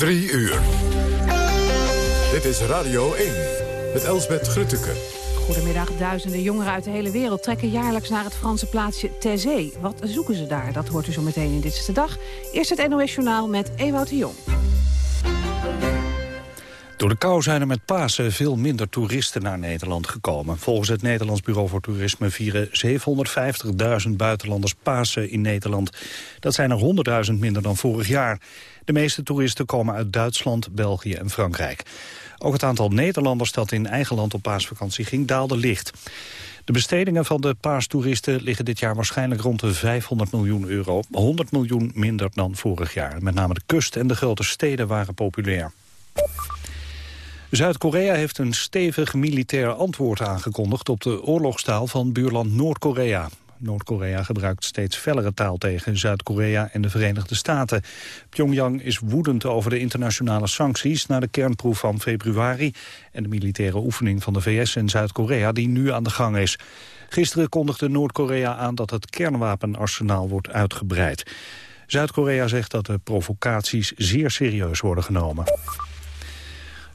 Drie uur. Dit is Radio 1 met Elsbeth Grutteke. Goedemiddag. Duizenden jongeren uit de hele wereld trekken jaarlijks naar het Franse plaatsje Thésée. Wat zoeken ze daar? Dat hoort u zo meteen in Dit is de Dag. Eerst het NOS Journaal met Ewout de Jong. Door de kou zijn er met Pasen veel minder toeristen naar Nederland gekomen. Volgens het Nederlands Bureau voor Toerisme vieren 750.000 buitenlanders Pasen in Nederland. Dat zijn er 100.000 minder dan vorig jaar. De meeste toeristen komen uit Duitsland, België en Frankrijk. Ook het aantal Nederlanders dat in eigen land op paasvakantie ging daalde licht. De bestedingen van de paastoeristen liggen dit jaar waarschijnlijk rond de 500 miljoen euro. 100 miljoen minder dan vorig jaar. Met name de kust en de grote steden waren populair. Zuid-Korea heeft een stevig militair antwoord aangekondigd op de oorlogstaal van buurland Noord-Korea. Noord-Korea gebruikt steeds fellere taal tegen Zuid-Korea en de Verenigde Staten. Pyongyang is woedend over de internationale sancties na de kernproef van februari en de militaire oefening van de VS en Zuid-Korea die nu aan de gang is. Gisteren kondigde Noord-Korea aan dat het kernwapenarsenaal wordt uitgebreid. Zuid-Korea zegt dat de provocaties zeer serieus worden genomen.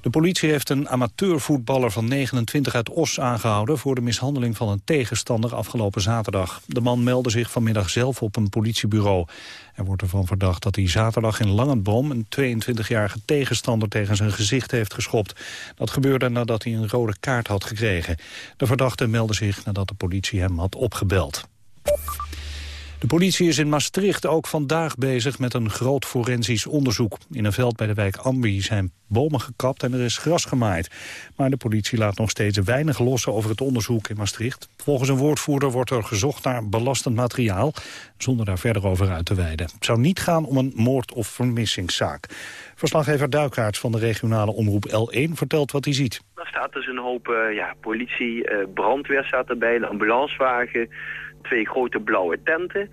De politie heeft een amateurvoetballer van 29 uit Os aangehouden... voor de mishandeling van een tegenstander afgelopen zaterdag. De man meldde zich vanmiddag zelf op een politiebureau. Er wordt ervan verdacht dat hij zaterdag in Langenboom... een 22-jarige tegenstander tegen zijn gezicht heeft geschopt. Dat gebeurde nadat hij een rode kaart had gekregen. De verdachte meldde zich nadat de politie hem had opgebeld. De politie is in Maastricht ook vandaag bezig met een groot forensisch onderzoek. In een veld bij de wijk Ambi zijn bomen gekapt en er is gras gemaaid. Maar de politie laat nog steeds weinig los over het onderzoek in Maastricht. Volgens een woordvoerder wordt er gezocht naar belastend materiaal... zonder daar verder over uit te wijden. Het zou niet gaan om een moord- of vermissingszaak. Verslaggever Duikaerts van de regionale omroep L1 vertelt wat hij ziet. Er staat dus een hoop uh, ja, politie, uh, brandweer staat erbij, een ambulancewagen twee grote blauwe tenten.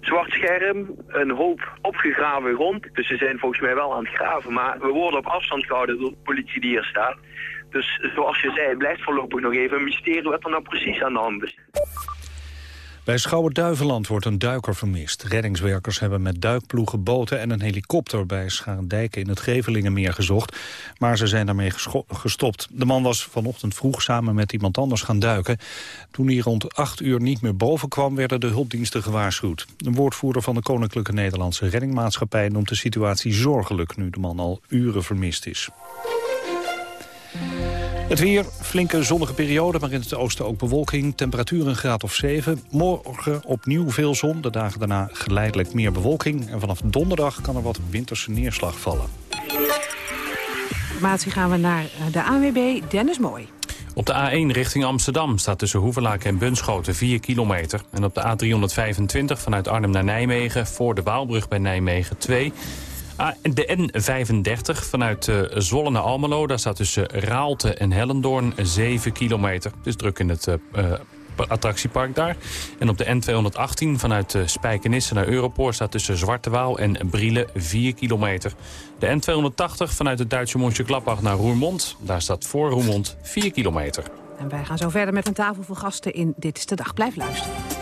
Zwart scherm, een hoop opgegraven grond. Dus ze zijn volgens mij wel aan het graven. Maar we worden op afstand gehouden door de politie die hier staat. Dus zoals je zei, het blijft voorlopig nog even een mysterie wat er nou precies aan de hand is. Bij Schouwen-Duiveland wordt een duiker vermist. Reddingswerkers hebben met duikploegen, boten en een helikopter... bij Scharendijken in het Gevelingenmeer gezocht. Maar ze zijn daarmee gestopt. De man was vanochtend vroeg samen met iemand anders gaan duiken. Toen hij rond acht uur niet meer boven kwam... werden de hulpdiensten gewaarschuwd. Een woordvoerder van de Koninklijke Nederlandse Reddingmaatschappij... noemt de situatie zorgelijk nu de man al uren vermist is. Het weer, flinke zonnige periode, maar in het oosten ook bewolking. Temperatuur een graad of 7. Morgen opnieuw veel zon, de dagen daarna geleidelijk meer bewolking. En vanaf donderdag kan er wat winterse neerslag vallen. Informatie gaan we naar eh, de AWB Dennis Mooi. Op de A1 richting Amsterdam staat tussen Hoevelaak en Bunschoten 4 kilometer. En op de A325 vanuit Arnhem naar Nijmegen voor de Waalbrug bij Nijmegen 2... Ah, de N35 vanuit uh, Zwolle naar Almelo. Daar staat tussen Raalte en Hellendoorn 7 kilometer. Dus druk in het uh, attractiepark daar. En op de N218 vanuit Spijkenisse naar Europoort... staat tussen Zwarte Waal en Brielen 4 kilometer. De N280 vanuit het Duitse Mönchengladbach naar Roermond. Daar staat voor Roermond 4 kilometer. En wij gaan zo verder met een tafel voor gasten in Dit is de Dag. Blijf luisteren.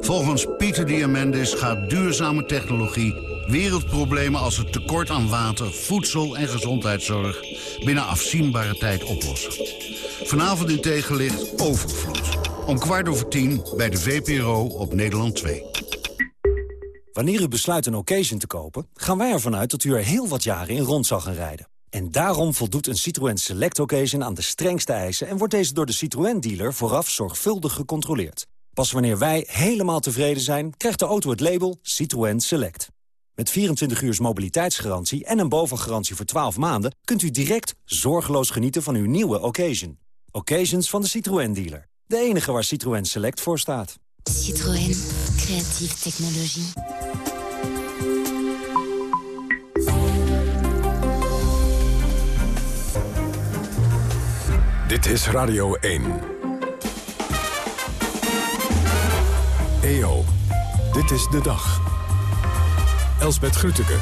Volgens Pieter Diamandis gaat duurzame technologie wereldproblemen als het tekort aan water, voedsel en gezondheidszorg binnen afzienbare tijd oplossen. Vanavond in tegenlicht Overvloed. Om kwart over tien bij de VPRO op Nederland 2. Wanneer u besluit een occasion te kopen, gaan wij ervan uit dat u er heel wat jaren in rond zal gaan rijden. En daarom voldoet een Citroën Select Occasion aan de strengste eisen... en wordt deze door de Citroën-dealer vooraf zorgvuldig gecontroleerd. Pas wanneer wij helemaal tevreden zijn, krijgt de auto het label Citroën Select. Met 24 uur mobiliteitsgarantie en een bovengarantie voor 12 maanden... kunt u direct zorgeloos genieten van uw nieuwe occasion. Occasions van de Citroën dealer. De enige waar Citroën Select voor staat. Citroën. Creatieve technologie. Dit is Radio 1. EO, dit is de dag. Elsbet Grütke.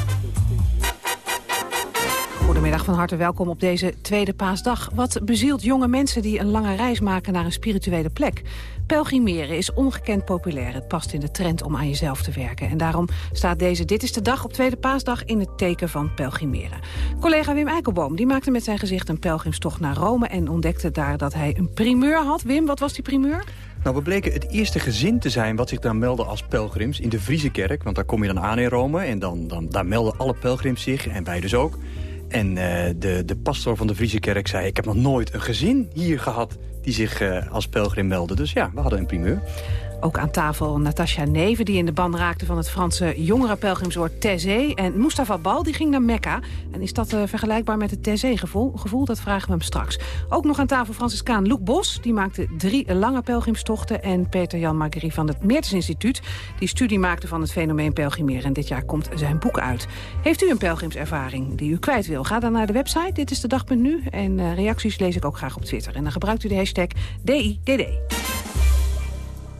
Goedemiddag, van harte welkom op deze tweede paasdag. Wat bezielt jonge mensen die een lange reis maken naar een spirituele plek? Pelgrimeren is ongekend populair. Het past in de trend om aan jezelf te werken. En daarom staat deze Dit is de Dag op tweede paasdag in het teken van pelgrimeren. Collega Wim Eikelboom die maakte met zijn gezicht een pelgrimstocht naar Rome... en ontdekte daar dat hij een primeur had. Wim, wat was die primeur? Nou, we bleken het eerste gezin te zijn wat zich daar meldde als pelgrims in de Friese kerk. Want daar kom je dan aan in Rome en dan, dan, daar melden alle pelgrims zich en wij dus ook. En uh, de, de pastor van de Friese kerk zei... ik heb nog nooit een gezin hier gehad die zich uh, als pelgrim meldde. Dus ja, we hadden een primeur. Ook aan tafel Natasja Neven, die in de ban raakte van het Franse jongerenpelgrimsoord Thésée. En Mustafa Bal, die ging naar Mekka. En is dat uh, vergelijkbaar met het Thésée-gevoel? Gevoel, dat vragen we hem straks. Ook nog aan tafel Franciscaan Loek Bos, die maakte drie lange pelgrimstochten. En Peter-Jan Marguerite van het Meertens Instituut, die studie maakte van het fenomeen pelgrimeren. En dit jaar komt zijn boek uit. Heeft u een pelgrimservaring die u kwijt wil? Ga dan naar de website, dit is de dag.nu. En uh, reacties lees ik ook graag op Twitter. En dan gebruikt u de hashtag DIDD.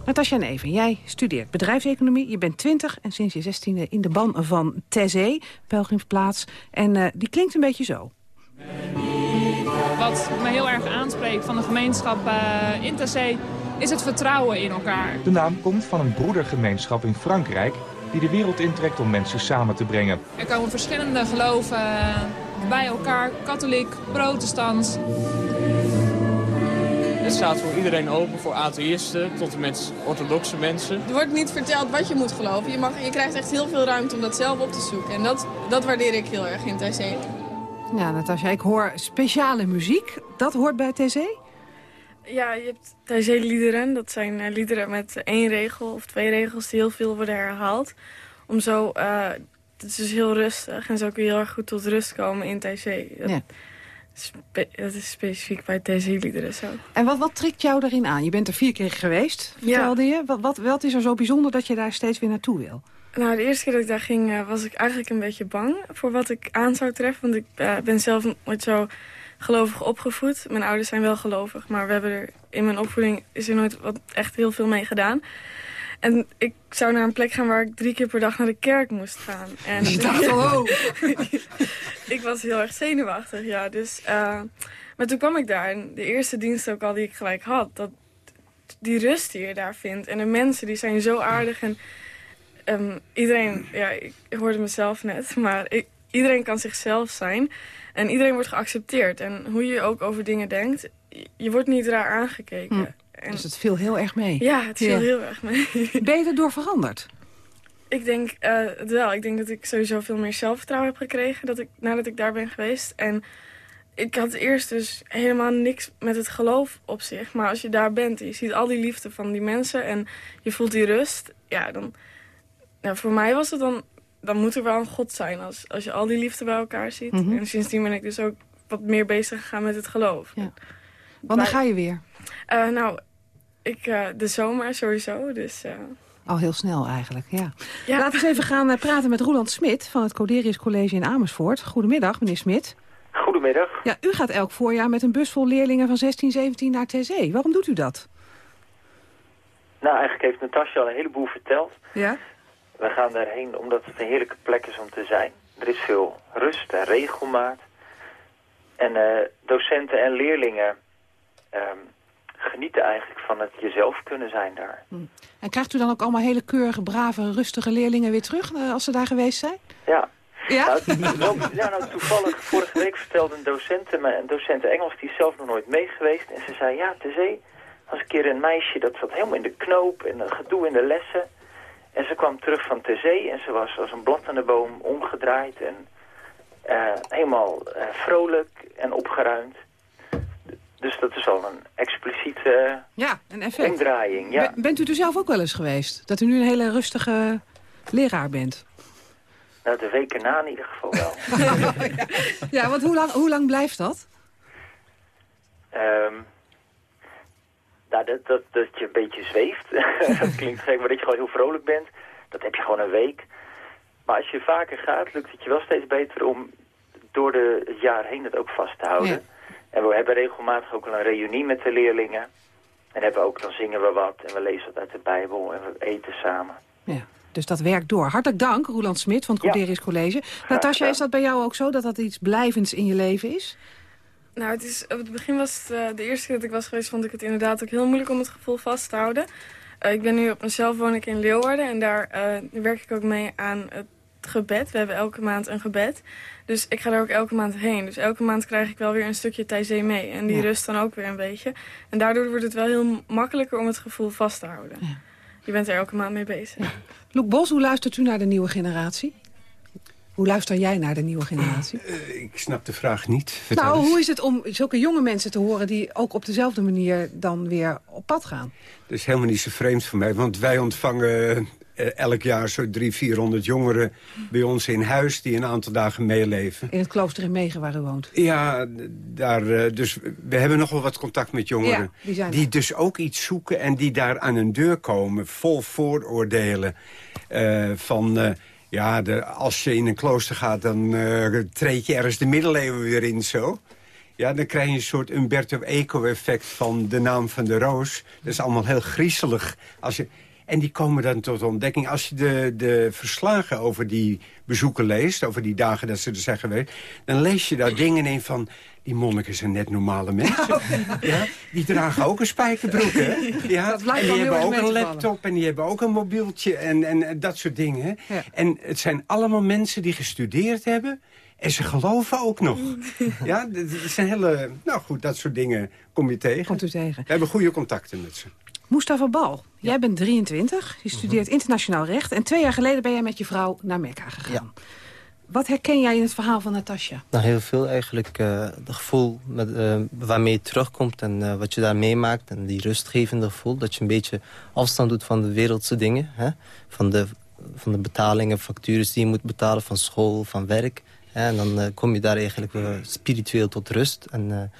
Natasja Neven, jij studeert bedrijfseconomie. Je bent 20 en sinds je 16e in de ban van Tezee, pelgrimsplaats. En uh, die klinkt een beetje zo. Wat me heel erg aanspreekt van de gemeenschap uh, in Tezee is het vertrouwen in elkaar. De naam komt van een broedergemeenschap in Frankrijk die de wereld intrekt om mensen samen te brengen. Er komen verschillende geloven bij elkaar, katholiek, protestant. Het staat voor iedereen open, voor atheïsten tot en met orthodoxe mensen. Er wordt niet verteld wat je moet geloven. Je, mag, je krijgt echt heel veel ruimte om dat zelf op te zoeken. En dat, dat waardeer ik heel erg in TC. Ja, Natasja, ik hoor speciale muziek. Dat hoort bij TC? Ja, je hebt TC-liederen. Dat zijn uh, liederen met één regel of twee regels die heel veel worden herhaald. Om zo... Uh, het is dus heel rustig en zo kun je heel erg goed tot rust komen in TC. Dat, ja. Spe dat is specifiek bij deze liederen zo. En wat, wat trekt jou daarin aan? Je bent er vier keer geweest, vertelde ja. je. Wat, wat, wat is er zo bijzonder dat je daar steeds weer naartoe wil? Nou, de eerste keer dat ik daar ging uh, was ik eigenlijk een beetje bang voor wat ik aan zou treffen. Want ik uh, ben zelf nooit zo gelovig opgevoed. Mijn ouders zijn wel gelovig, maar we hebben er in mijn opvoeding is er nooit wat echt heel veel mee gedaan. En ik zou naar een plek gaan waar ik drie keer per dag naar de kerk moest gaan. En je dacht, oh. ik was heel erg zenuwachtig, ja. Dus, uh, maar toen kwam ik daar en de eerste dienst ook al die ik gelijk had... dat die rust die je daar vindt. En de mensen die zijn zo aardig. En um, iedereen, ja, ik hoorde mezelf net, maar ik, iedereen kan zichzelf zijn. En iedereen wordt geaccepteerd. En hoe je ook over dingen denkt, je wordt niet raar aangekeken. En... Dus het viel heel erg mee. Ja, het viel ja. heel erg mee. Ben je erdoor veranderd? Ik denk uh, het wel. Ik denk dat ik sowieso veel meer zelfvertrouwen heb gekregen dat ik, nadat ik daar ben geweest. En ik had eerst dus helemaal niks met het geloof op zich. Maar als je daar bent en je ziet al die liefde van die mensen en je voelt die rust. Ja, dan... Nou, voor mij was het dan... Dan moet er wel een God zijn als, als je al die liefde bij elkaar ziet. Mm -hmm. En sindsdien ben ik dus ook wat meer bezig gegaan met het geloof. Ja. Wanneer ga je weer? Uh, nou, ik, uh, de zomer sowieso, dus... Uh... Al heel snel eigenlijk, ja. ja. Laten we eens even gaan uh, praten met Roland Smit van het Coderius College in Amersfoort. Goedemiddag, meneer Smit. Goedemiddag. Ja, u gaat elk voorjaar met een bus vol leerlingen van 16, 17 naar TC. Waarom doet u dat? Nou, eigenlijk heeft Natasja al een heleboel verteld. Ja? We gaan daarheen omdat het een heerlijke plek is om te zijn. Er is veel rust en regelmaat. En docenten en leerlingen... Um, genieten eigenlijk van het jezelf kunnen zijn daar. Hm. En krijgt u dan ook allemaal hele keurige, brave, rustige leerlingen weer terug uh, als ze daar geweest zijn? Ja. Ja? Nou, ja, nou, toevallig, vorige week vertelde een docent, een docent Engels, die is zelf nog nooit mee geweest. En ze zei, ja, te zee was een keer een meisje, dat zat helemaal in de knoop en een gedoe in de lessen. En ze kwam terug van Tezee en ze was als een blad aan de boom omgedraaid en uh, helemaal uh, vrolijk en opgeruimd. Dus dat is al een expliciete ja, een effect. omdraaiing. Ja. Ben, bent u er zelf ook wel eens geweest? Dat u nu een hele rustige leraar bent? Nou, de weken na in ieder geval wel. ja, ja, want hoe lang, hoe lang blijft dat? Um, nou, dat, dat, dat je een beetje zweeft. dat klinkt gek, maar dat je gewoon heel vrolijk bent. Dat heb je gewoon een week. Maar als je vaker gaat, lukt het je wel steeds beter om door de, het jaar heen het ook vast te houden. Ja. En we hebben regelmatig ook een reunie met de leerlingen. En hebben ook, dan zingen we wat en we lezen wat uit de Bijbel en we eten samen. Ja. Dus dat werkt door. Hartelijk dank, Roland Smit van het Corderius College. Natasja, is dat bij jou ook zo, dat dat iets blijvends in je leven is? Nou, het is, op het begin was het uh, de eerste keer dat ik was geweest... vond ik het inderdaad ook heel moeilijk om het gevoel vast te houden. Uh, ik ben nu op mezelf woon ik in Leeuwarden... en daar uh, werk ik ook mee aan het gebed. We hebben elke maand een gebed. Dus ik ga daar ook elke maand heen. Dus elke maand krijg ik wel weer een stukje Thaizee mee. En die rust dan ook weer een beetje. En daardoor wordt het wel heel makkelijker om het gevoel vast te houden. Ja. Je bent er elke maand mee bezig. Ja. Loek Bos, hoe luistert u naar de nieuwe generatie? Hoe luister jij naar de nieuwe generatie? Uh, ik snap de vraag niet. Vertel nou, eens. hoe is het om zulke jonge mensen te horen... die ook op dezelfde manier dan weer op pad gaan? Dat is helemaal niet zo vreemd voor mij. Want wij ontvangen elk jaar zo'n 300, 400 jongeren bij ons in huis... die een aantal dagen meeleven. In het klooster in Megen waar u woont? Ja, daar, uh, dus we hebben nogal wat contact met jongeren. Ja, die zijn die dus ook iets zoeken en die daar aan een deur komen... vol vooroordelen uh, van... ja, de, als je in een klooster gaat, dan treed je ergens de middeleeuwen weer in zo. Ja, dan krijg je een soort Umberto Eco-effect van de naam van de roos. Dat is allemaal heel griezelig. Als je, en die komen dan tot ontdekking. Als je de, de verslagen over die bezoeken leest... over die dagen dat ze er zijn geweest... dan lees je daar dingen in van... die monniken zijn net normale mensen. Ja, die dragen ook een spijkerbroek, hè? Ja, en die hebben ook een laptop en die hebben ook een mobieltje... en, en dat soort dingen. Ja. En het zijn allemaal mensen die gestudeerd hebben... En ze geloven ook nog. ja, dat zijn hele... Nou goed, dat soort dingen kom je tegen. Komt u tegen. We hebben goede contacten met ze. Mustafa Bal, jij bent 23, je studeert internationaal recht... en twee jaar geleden ben jij met je vrouw naar Mekka gegaan. Ja. Wat herken jij in het verhaal van Natasja? Nou, heel veel eigenlijk. Uh, het gevoel met, uh, waarmee je terugkomt en uh, wat je daar meemaakt... en die rustgevende gevoel, dat je een beetje afstand doet van de wereldse dingen. Hè? Van, de, van de betalingen, factures die je moet betalen, van school, van werk. Hè? En dan kom je daar eigenlijk spiritueel tot rust... En,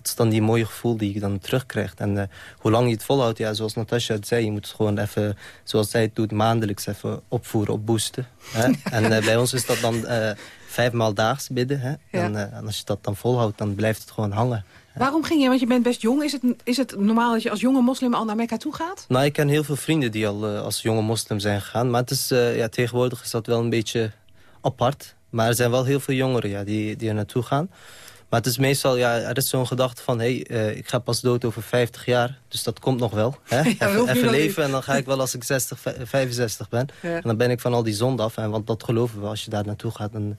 dat is dan die mooie gevoel die je dan terugkrijgt. En uh, hoe lang je het volhoudt, ja, zoals Natasja het zei... je moet het gewoon even, zoals zij het doet, maandelijks even opvoeren, opboosten. Hè? en uh, bij ons is dat dan uh, vijfmaal daags bidden. Hè? Ja. En, en, als je dat dan volhoudt, dan blijft het gewoon hangen. Waarom ging je? Want je bent best jong. Is het, is het normaal dat je als jonge moslim al naar Mekka toe gaat? Nou, ik ken heel veel vrienden die al als jonge moslim zijn gegaan. Maar het is, ja, tegenwoordig is dat wel een beetje apart. Maar er zijn wel heel veel jongeren ja, die, die er naartoe gaan. Maar het is meestal, ja, er is zo'n gedachte van... hé, hey, uh, ik ga pas dood over 50 jaar, dus dat komt nog wel. Hè? Ja, even, even leven en dan ga ik wel als ik 60, 65 ben. Ja. En dan ben ik van al die zonden af. En want dat geloven we, als je daar naartoe gaat... dan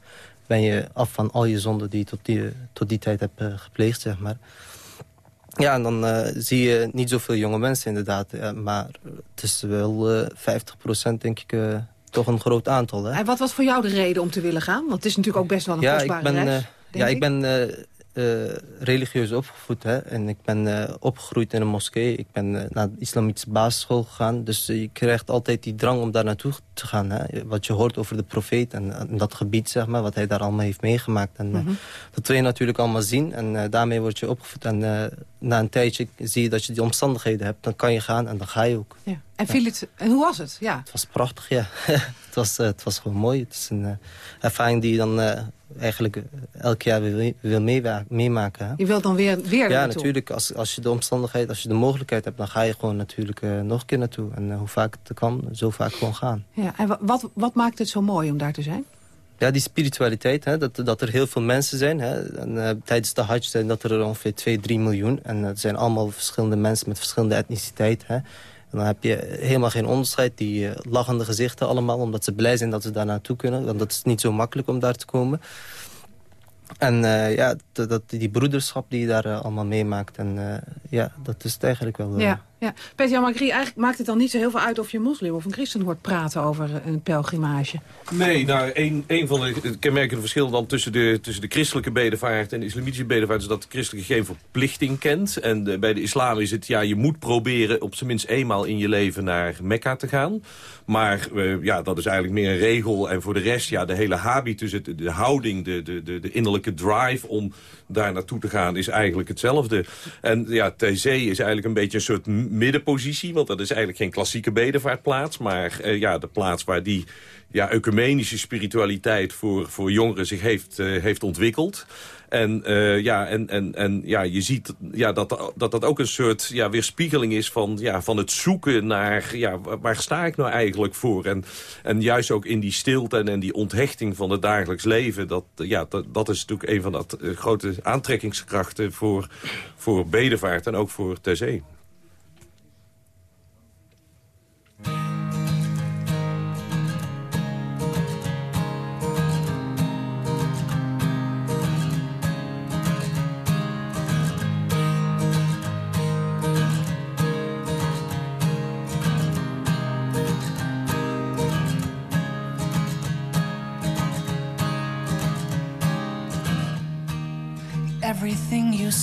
ben je af van al je zonden die je tot die, tot die tijd hebt uh, gepleegd, zeg maar. Ja, en dan uh, zie je niet zoveel jonge mensen inderdaad. Maar het is wel 50 procent, denk ik toch een groot aantal. Hè? En wat was voor jou de reden om te willen gaan? Want het is natuurlijk ook best wel een ja, kostbare ik ben, reis. Ja, ik, ik ben uh, uh, religieus opgevoed. Hè? En ik ben uh, opgegroeid in een moskee. Ik ben naar de islamitische basisschool gegaan. Dus je krijgt altijd die drang om daar naartoe te gaan. Hè? Wat je hoort over de profeet en, en, dat gebied, zeg maar. Wat hij daar allemaal heeft meegemaakt. En, mm -hmm. dat wil je natuurlijk allemaal zien. En daarmee word je opgevoed. En na een tijdje zie je dat je die omstandigheden hebt. Dan kan je gaan en dan ga je ook. Ja. En, viel het, en hoe was het? Ja. Het was prachtig, ja. het, was, het was gewoon mooi. Het is een ervaring die je dan eigenlijk elk jaar weer wil meemaken. Hè? Je wilt dan weer, weer Ja, natuurlijk. Als, als je de omstandigheid, als je de mogelijkheid hebt... dan ga je gewoon natuurlijk nog een keer naartoe. En hoe vaak het kan, zo vaak gewoon gaan. Ja, en wat, wat maakt het zo mooi om daar te zijn? Ja, die spiritualiteit, hè, dat, dat er heel veel mensen zijn. Hè. En, uh, tijdens de Hajj zijn dat er ongeveer 2, 3 miljoen. En het zijn allemaal verschillende mensen met verschillende etniciteit. Hè. En dan heb je helemaal geen onderscheid. Die uh, lachende gezichten allemaal, omdat ze blij zijn dat ze daar naartoe kunnen. Want dat is niet zo makkelijk om daar te komen. En uh, ja, dat, die broederschap die je daar uh, allemaal meemaakt. En ja, dat is het eigenlijk wel... Ja, ja. Peter Magri, eigenlijk maakt het dan niet zo heel veel uit... of je moslim of een christen hoort praten over een pelgrimage. Nee, nou, een, een van de kenmerkende verschillen dan tussen de, tussen de christelijke bedevaart... en de islamitische bedevaart is dat de christelijke geen verplichting kent. En de, bij de islam is het, ja, je moet proberen op zijn minst eenmaal in je leven naar Mekka te gaan. Maar uh, ja, dat is eigenlijk meer een regel. En voor de rest, ja, de hele habitus, de, de houding, de, de, de, de innerlijke drive om daar naartoe te gaan... is eigenlijk hetzelfde. En ja, TC is eigenlijk een beetje een soort middenpositie. Want dat is eigenlijk geen klassieke bedevaartplaats. Maar ja, de plaats waar die ja, ecumenische spiritualiteit voor, voor jongeren zich heeft, heeft ontwikkeld. En, uh, ja, en, en, en ja, je ziet ja, dat, dat dat ook een soort ja, weerspiegeling is van, ja, van het zoeken naar... Ja, waar sta ik nou eigenlijk voor? En, en juist ook in die stilte en, en die onthechting van het dagelijks leven... dat, ja, dat, dat is natuurlijk een van de grote aantrekkingskrachten voor, voor bedevaart en ook voor ter zee.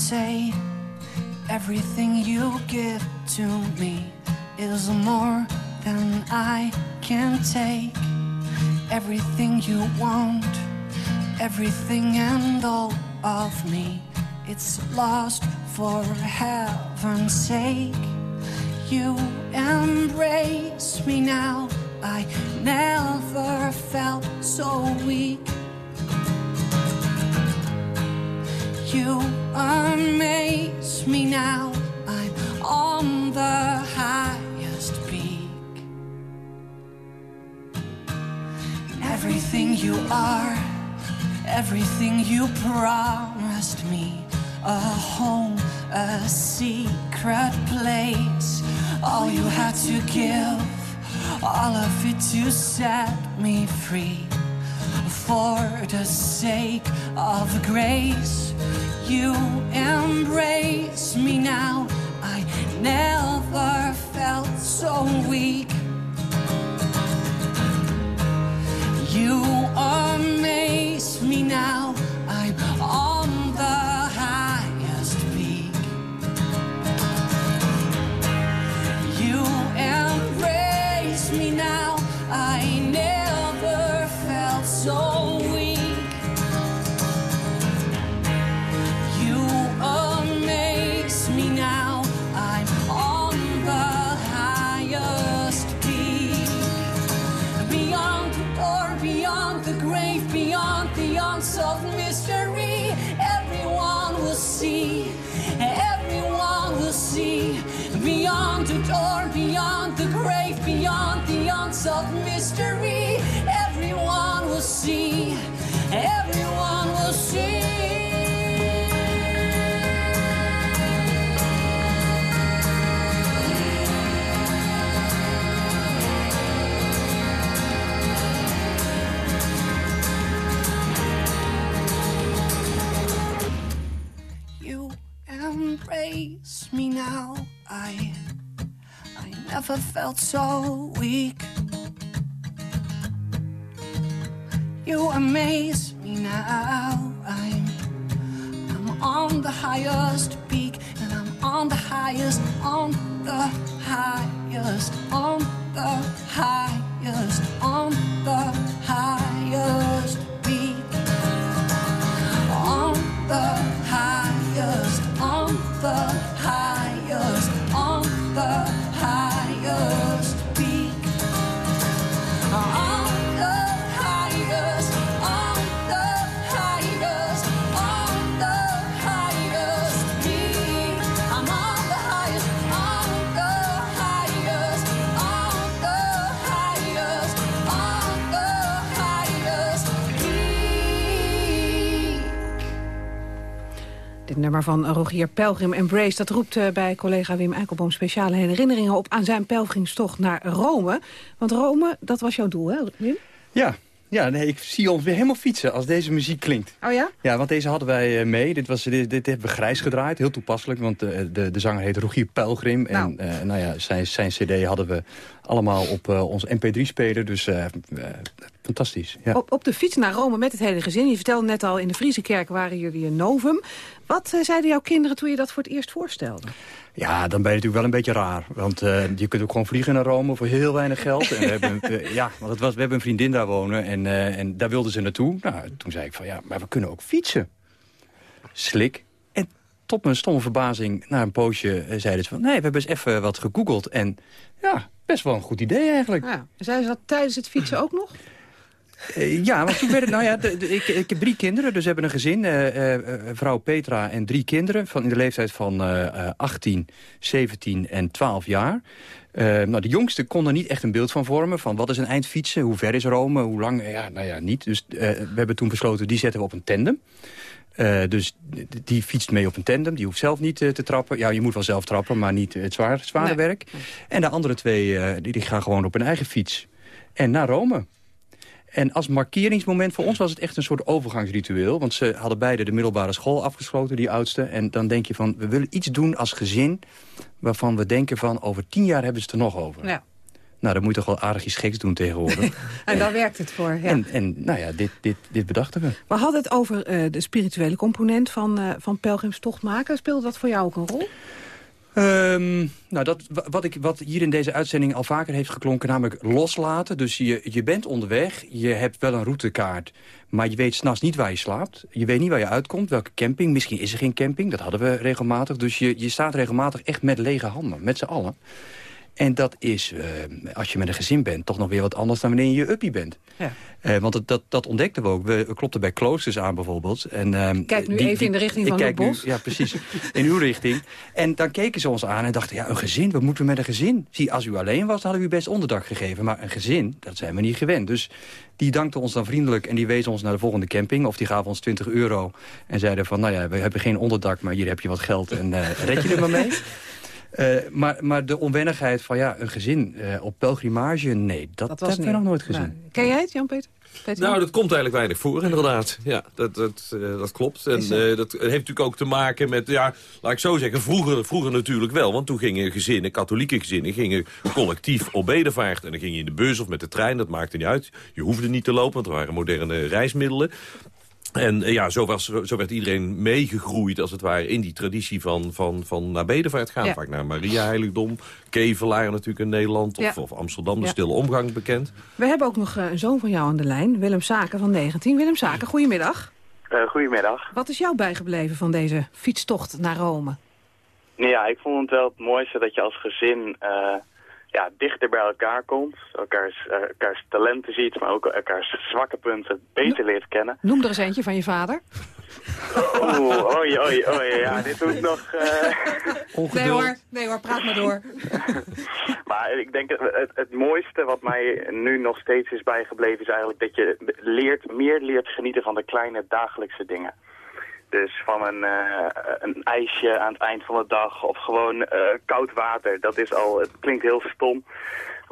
Say, everything you give to me is more than I can take. Everything you want, everything and all of me, it's lost for heaven's sake. You embrace me now, I never felt so weak. You amaze me now. I'm on the highest peak. Everything you are, everything you promised me a home, a secret place. All you had to give, all of it to set me free. For the sake of grace, you embrace me now. I never felt so weak. Unsolved mystery, everyone will see. Everyone will see. You embrace me now. I I never felt so weak. You amaze me now. I'm I'm on the highest peak and I'm on the highest on the highest on the highest on the highest peak on the highest, nummer van Rogier Pelgrim, Embrace... dat roept eh, bij collega Wim Eikelboom speciale herinneringen op... aan zijn pelgrimstocht naar Rome. Want Rome, dat was jouw doel, hè, Wim? Ja, ja nee, ik zie ons weer helemaal fietsen als deze muziek klinkt. Oh ja? Ja, want deze hadden wij eh, mee. Dit, was, dit, dit hebben we grijs gedraaid, heel toepasselijk. Want eh, de, de zanger heet Rogier Pelgrim. Nou. En eh, nou ja, zijn, zijn cd hadden we allemaal op eh, ons mp3-speler. Dus fantastisch. Ja. Op, op de fiets naar Rome met het hele gezin. Je vertelde net al, in de Friese kerk waren jullie een novum. Wat eh, zeiden jouw kinderen toen je dat voor het eerst voorstelde? Ja, dan ben je natuurlijk wel een beetje raar. Want eh, je kunt ook gewoon vliegen naar Rome voor heel weinig geld. En we hebben, eh, ja, want het was, we hebben een vriendin daar wonen en, en daar wilden ze naartoe. Nou, toen zei ik van ja, maar we kunnen ook fietsen. Slik. En tot mijn stomme verbazing, na een poosje, zeiden ze van... nee, we hebben eens even wat gegoogeld. En ja, best wel een goed idee eigenlijk. Ja. Zeiden ze dat tijdens het fietsen ook nog? Eh, ja, want toen werd het, nou ja, de- de- ik, ik heb drie kinderen, dus we hebben een gezin. eh, vrouw Petra en drie kinderen van in de leeftijd van eh, eh, 18, 17 en 12 jaar. Nou, de jongste kon er niet echt een beeld van vormen. Van wat is een eindfietsen, hoe ver is Rome, hoe lang, ja, nou ja, niet. Dus we hebben toen besloten, die zetten we op een tandem. Dus die fietst mee op een tandem. Die hoeft zelf niet te trappen. Ja, je moet wel zelf trappen, maar niet het zware Nee. werk. En de andere twee, die, die gaan gewoon op hun eigen fiets. En naar Rome. En als markeringsmoment voor ons was het echt een soort overgangsritueel. Want ze hadden beide de middelbare school afgesloten, die oudste. En dan denk je van, we willen iets doen als gezin... waarvan we denken van, over tien jaar hebben ze het er nog over. Ja. Nou, dan moet je toch wel aardig iets geks doen tegenwoordig. En daar werkt het voor, ja. En, en nou ja, dit, dit, dit bedachten we. We hadden het over eh, de spirituele component van, eh van pelgrimstocht maken. Speelde dat voor jou ook een rol? Ehm, nou, dat, wa- wat, ik, wat hier in deze uitzending al vaker heeft geklonken, namelijk loslaten. Dus je, je bent onderweg, je hebt wel een routekaart, maar je weet s'nachts niet waar je slaapt. Je weet niet waar je uitkomt, welke camping. Misschien is er geen camping, dat hadden we regelmatig. Dus je, je staat regelmatig echt met lege handen, met z'n allen. En dat is, eh, als je met een gezin bent, toch nog weer wat anders dan wanneer je je uppie bent. Ja. Eh, want dat, dat, dat ontdekten we ook. We, klopten bij kloosters aan bijvoorbeeld. En, ehm, Kijk nu die- even in de richting van nu- bos. Ja, precies. In uw richting. En dan keken ze ons aan en dachten, ja, een gezin, wat moeten we met een gezin? Zie, als u alleen was, hadden we u best onderdak gegeven. Maar een gezin, dat zijn we niet gewend. Dus die dankte ons dan vriendelijk en die wees ons naar de volgende camping. Of die gaven ons 20 euro en zeiden van, nou ja, we hebben geen onderdak, maar hier heb je wat geld en eh, red je er maar mee. Eh, maar, maar de onwennigheid van ja, een gezin eh, op pelgrimage, nee, dat, Dat was hebben we nog nooit gezien. Nou, ken jij het, Jan-Peter? Peter? Nou, dat komt eigenlijk weinig voor, inderdaad. Ja, dat, dat, eh, dat klopt. En dat heeft natuurlijk ook te maken met, ja, laat ik zo zeggen, vroeger, vroeger natuurlijk wel. Want toen gingen gezinnen, katholieke gezinnen, gingen collectief op bedevaart. En dan ging je in de bus of met de trein, dat maakte niet uit. Je hoefde niet te lopen, want er waren moderne reismiddelen. En eh, ja, zo, was, zo werd iedereen meegegroeid, als het ware, in die traditie van, van, van naar bedevaart gaan. Ja. Vaak naar Maria Heiligdom, Kevelaar natuurlijk in Nederland, of, Ja. of Amsterdam, de Ja. stille omgang bekend. We hebben ook nog eh, een zoon van jou aan de lijn, Willem Zaken van 19. Willem Zaken, goedemiddag. Eh, goedemiddag. Wat is jou bijgebleven van deze fietstocht naar Rome? Ja, ik vond het wel het mooiste dat je als gezin eh, ja, dichter bij elkaar komt. Elkaars, eh, elkaars talenten ziet, maar ook elkaars zwakke punten beter leert kennen. Noem er eens eentje van je vader. Oeh, oei, oei, oei, ja, dit doet nog... eh, Nee hoor, nee hoor, praat maar door. Maar ik denk het, het, het mooiste wat mij nu nog steeds is bijgebleven is eigenlijk dat je leert, meer leert genieten van de kleine dagelijkse dingen. Dus van een, eh, een ijsje aan het eind van de dag of gewoon eh, koud water. Dat is al, het klinkt heel stom,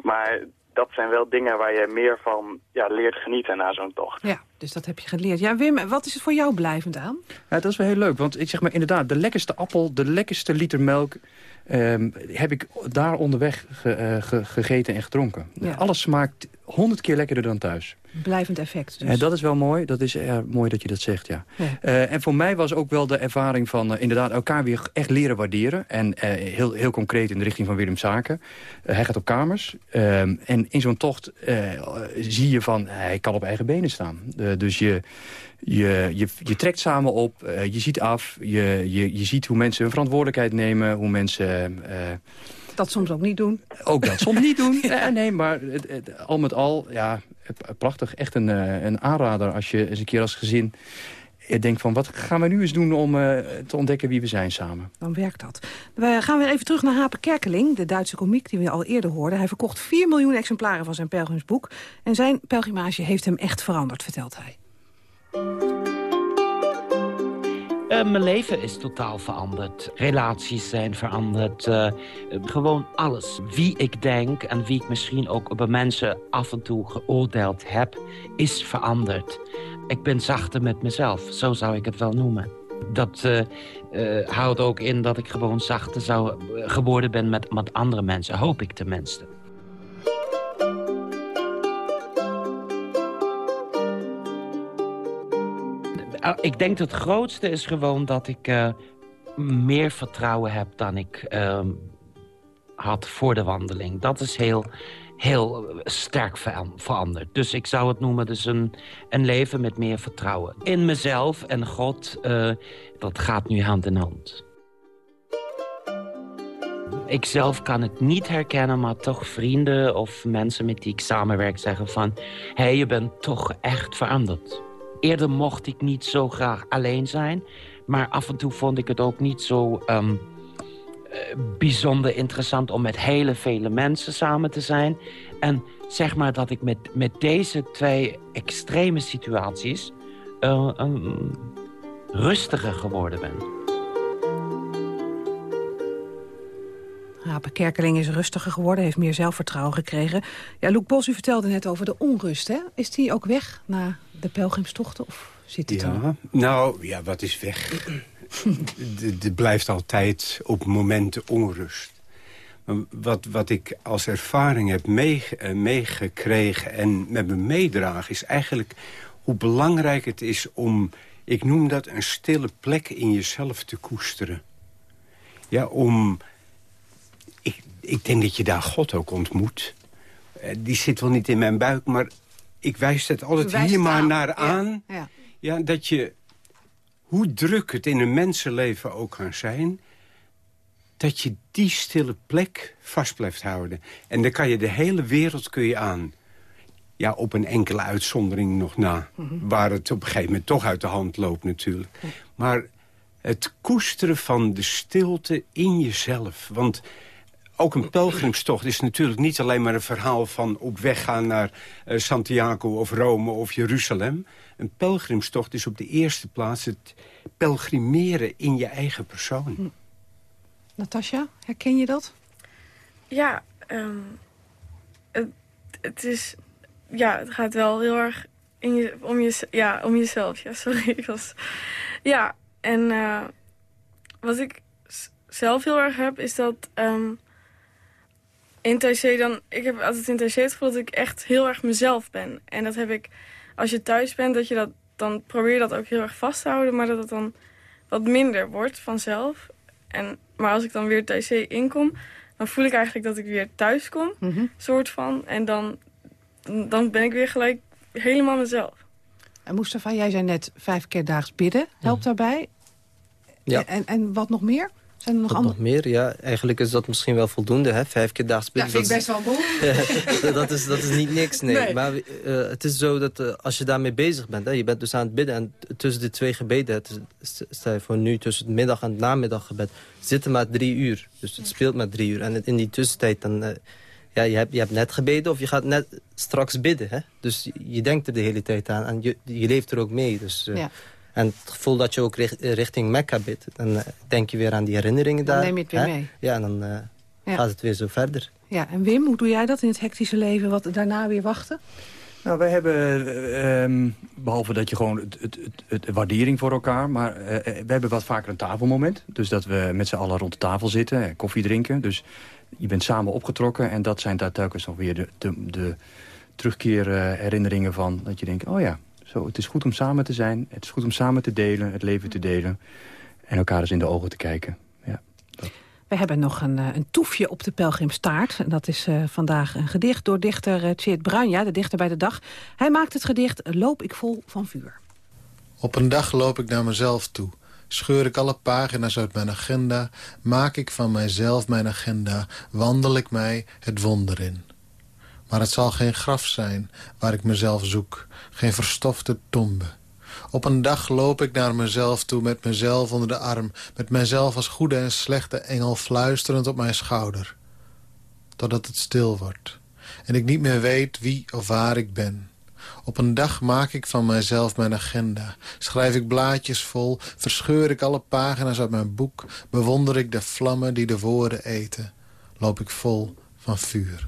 maar dat zijn wel dingen waar je meer van ja, leert genieten na zo'n tocht. Ja, dus dat heb je geleerd. Ja, Wim, wat is het voor jou blijvend aan? Ja, dat is wel heel leuk, want ik zeg maar inderdaad, de lekkerste appel, de lekkerste liter melk, ehm, heb ik daar onderweg ge- eh, ge- gegeten en gedronken. Ja. Alles smaakt honderd keer lekkerder dan thuis. Blijvend effect. Dus. En dat is wel mooi, dat is eh, mooi dat je dat zegt, ja. Ja. Eh, en voor mij was ook wel de ervaring van eh, inderdaad elkaar weer echt leren waarderen. En eh, heel, heel concreet in de richting van Willem Zaken. Eh, hij gaat op kamers. ehm, en in zo'n tocht eh, zie je van, hij kan op eigen benen staan. Eh, dus je, je, je, je trekt samen op, eh, je ziet af. Je, je, je ziet hoe mensen hun verantwoordelijkheid nemen. Hoe mensen... eh, Dat soms ook niet doen. ook dat soms niet doen. Eh, nee, maar het, het- al met al, ja, prachtig. Echt een, een aanrader als je eens een keer als gezin denkt van... wat gaan we nu eens doen om te ontdekken wie we zijn samen. Dan werkt dat. We gaan weer even terug naar Hape Kerkeling, de Duitse komiek die we al eerder hoorden. Hij verkocht 4 miljoen exemplaren van zijn pelgrimsboek. En zijn pelgrimage heeft hem echt veranderd, vertelt hij. Eh, mijn leven is totaal veranderd. Relaties zijn veranderd. eh, gewoon alles. Wie ik denk en wie ik misschien ook bij mensen af en toe geoordeeld heb, is veranderd. Ik ben zachter met mezelf, zo zou ik het wel noemen. Dat eh, houdt ook in dat ik gewoon zachter zou, geworden ben met, met andere mensen. Hoop ik tenminste. Ik denk dat het grootste is gewoon dat ik eh, meer vertrouwen heb dan ik ehm, had voor de wandeling. Dat is heel, heel eh, sterk veran- veranderd. Dus ik zou het noemen dus een, een leven met meer vertrouwen. In mezelf en God, eh, dat gaat nu hand in hand. ik zelf kan het niet herkennen, maar toch vrienden of mensen met die ik samenwerk zeggen van... hé, hey, je bent toch echt veranderd. Eerder mocht ik niet zo graag alleen zijn, maar af en toe vond ik het ook niet zo ehm, eh, bijzonder interessant om met hele vele mensen samen te zijn. En zeg maar dat ik met, met deze twee extreme situaties eh, um, rustiger geworden ben. Ape Kerkeling is rustiger geworden, heeft meer zelfvertrouwen gekregen. Ja, Loek Bos, u vertelde net over de onrust. Hè? Is die ook weg na de pelgrimstochten of zit er? Ja, nou, ja, wat is weg? Er blijft altijd op momenten onrust. Wat, wat ik als ervaring heb meege- eh, meegekregen en met me meedraag... is eigenlijk hoe belangrijk het is om, ik noem dat een stille plek in jezelf te koesteren. Ja, om... Ik, ik denk dat je daar God ook ontmoet. Eh, Die zit wel niet in mijn buik, maar ik wijs het altijd Wijst hier het maar aan. naar aan. ja. Ja, dat je, hoe druk het in een mensenleven ook kan zijn... dat je die stille plek vast blijft houden. En dan kan je de hele wereld kun je aan. Ja, op een enkele uitzondering nog na. Waar het op een gegeven moment toch uit de hand loopt natuurlijk. Maar het koesteren van de stilte in jezelf. Want ook een pelgrimstocht is natuurlijk niet alleen maar een verhaal van op weg gaan naar eh, Santiago of Rome of Jeruzalem. Een pelgrimstocht is op de eerste plaats het pelgrimeren in je eigen persoon. Natasja, herken je dat? Ja, ehm, het, het is... Ja, het gaat wel heel erg in je, om, je, ja, om jezelf. Ja, sorry. Ik was, ja, en eh, wat ik zelf heel erg heb, is dat... ehm in TC dan... Ik heb altijd in TC het gevoel dat ik echt heel erg mezelf ben. En dat heb ik... Als je thuis bent, dat je dat, dan probeer je dat ook heel erg vast te houden. Maar dat het dan wat minder wordt vanzelf. En, maar als ik dan weer TC inkom, dan voel ik eigenlijk dat ik weer thuis kom. Soort van. En dan, dan ben ik weer gelijk helemaal mezelf. En Mustafa, jij zei net vijf keer daags bidden. Helpt daarbij? Ja. En, en wat nog meer? Zijn er nog nog meer? Ja, eigenlijk is dat misschien wel voldoende, hè? Vijf keer daags Ja, bidden. vind ik best is- wel mooi. dat, is, dat is niet niks, nee. Nee. Maar eh, het is zo dat eh, als je daarmee bezig bent... Hè, je bent dus aan het bidden en tussen de twee gebeden... Het is, stel je voor nu tussen het middag en het namiddaggebed... zitten maar drie uur. Dus het speelt maar drie uur. En in die tussentijd dan... eh, ja, je, hebt, je hebt net gebeden of je gaat net straks bidden. Hè? Dus je, je denkt er de hele tijd aan en je, je leeft er ook mee. Dus, eh, Ja. En het gevoel dat je ook richt- eh, richting Mekka bidt... dan eh, denk je weer aan die herinneringen Dan daar. neem je het weer hè? mee. Ja, en dan eh, Ja. gaat het weer zo verder. Ja, en Wim, hoe doe jij dat in het hectische leven? Wat daarna weer wachten? Nou, wij hebben, eh, ehm, behalve dat je gewoon het, het, het, het waardering voor elkaar... maar we hebben wat vaker een tafelmoment. Dus dat we met z'n allen rond de tafel zitten en koffie drinken. Dus je bent samen opgetrokken en dat zijn daar telkens nog weer de, de, de terugkeer eh, herinneringen van... dat je denkt, oh ja, zo, het is goed om samen te zijn. Het is goed om samen te delen, het leven te delen. En elkaar eens in de ogen te kijken. Ja. We hebben nog een, eh, een toefje op de pelgrimstaart. En dat is eh, vandaag een gedicht door dichter uh, Tjeerd Bruinja, de dichter bij de dag. Hij maakt het gedicht Loop ik vol van vuur. Op een dag loop ik naar mezelf toe. Scheur ik alle pagina's uit mijn agenda. Maak ik van mijzelf mijn agenda. Wandel ik mij het wonder in. Maar het zal geen graf zijn waar ik mezelf zoek. Geen verstofte tombe. Op een dag loop ik naar mezelf toe met mezelf onder de arm. Met mijzelf als goede en slechte engel fluisterend op mijn schouder. Totdat het stil wordt. En ik niet meer weet wie of waar ik ben. Op een dag maak ik van mijzelf mijn agenda. Schrijf ik blaadjes vol, verscheur ik alle pagina's uit mijn boek... bewonder ik de vlammen die de woorden eten. Loop ik vol van vuur.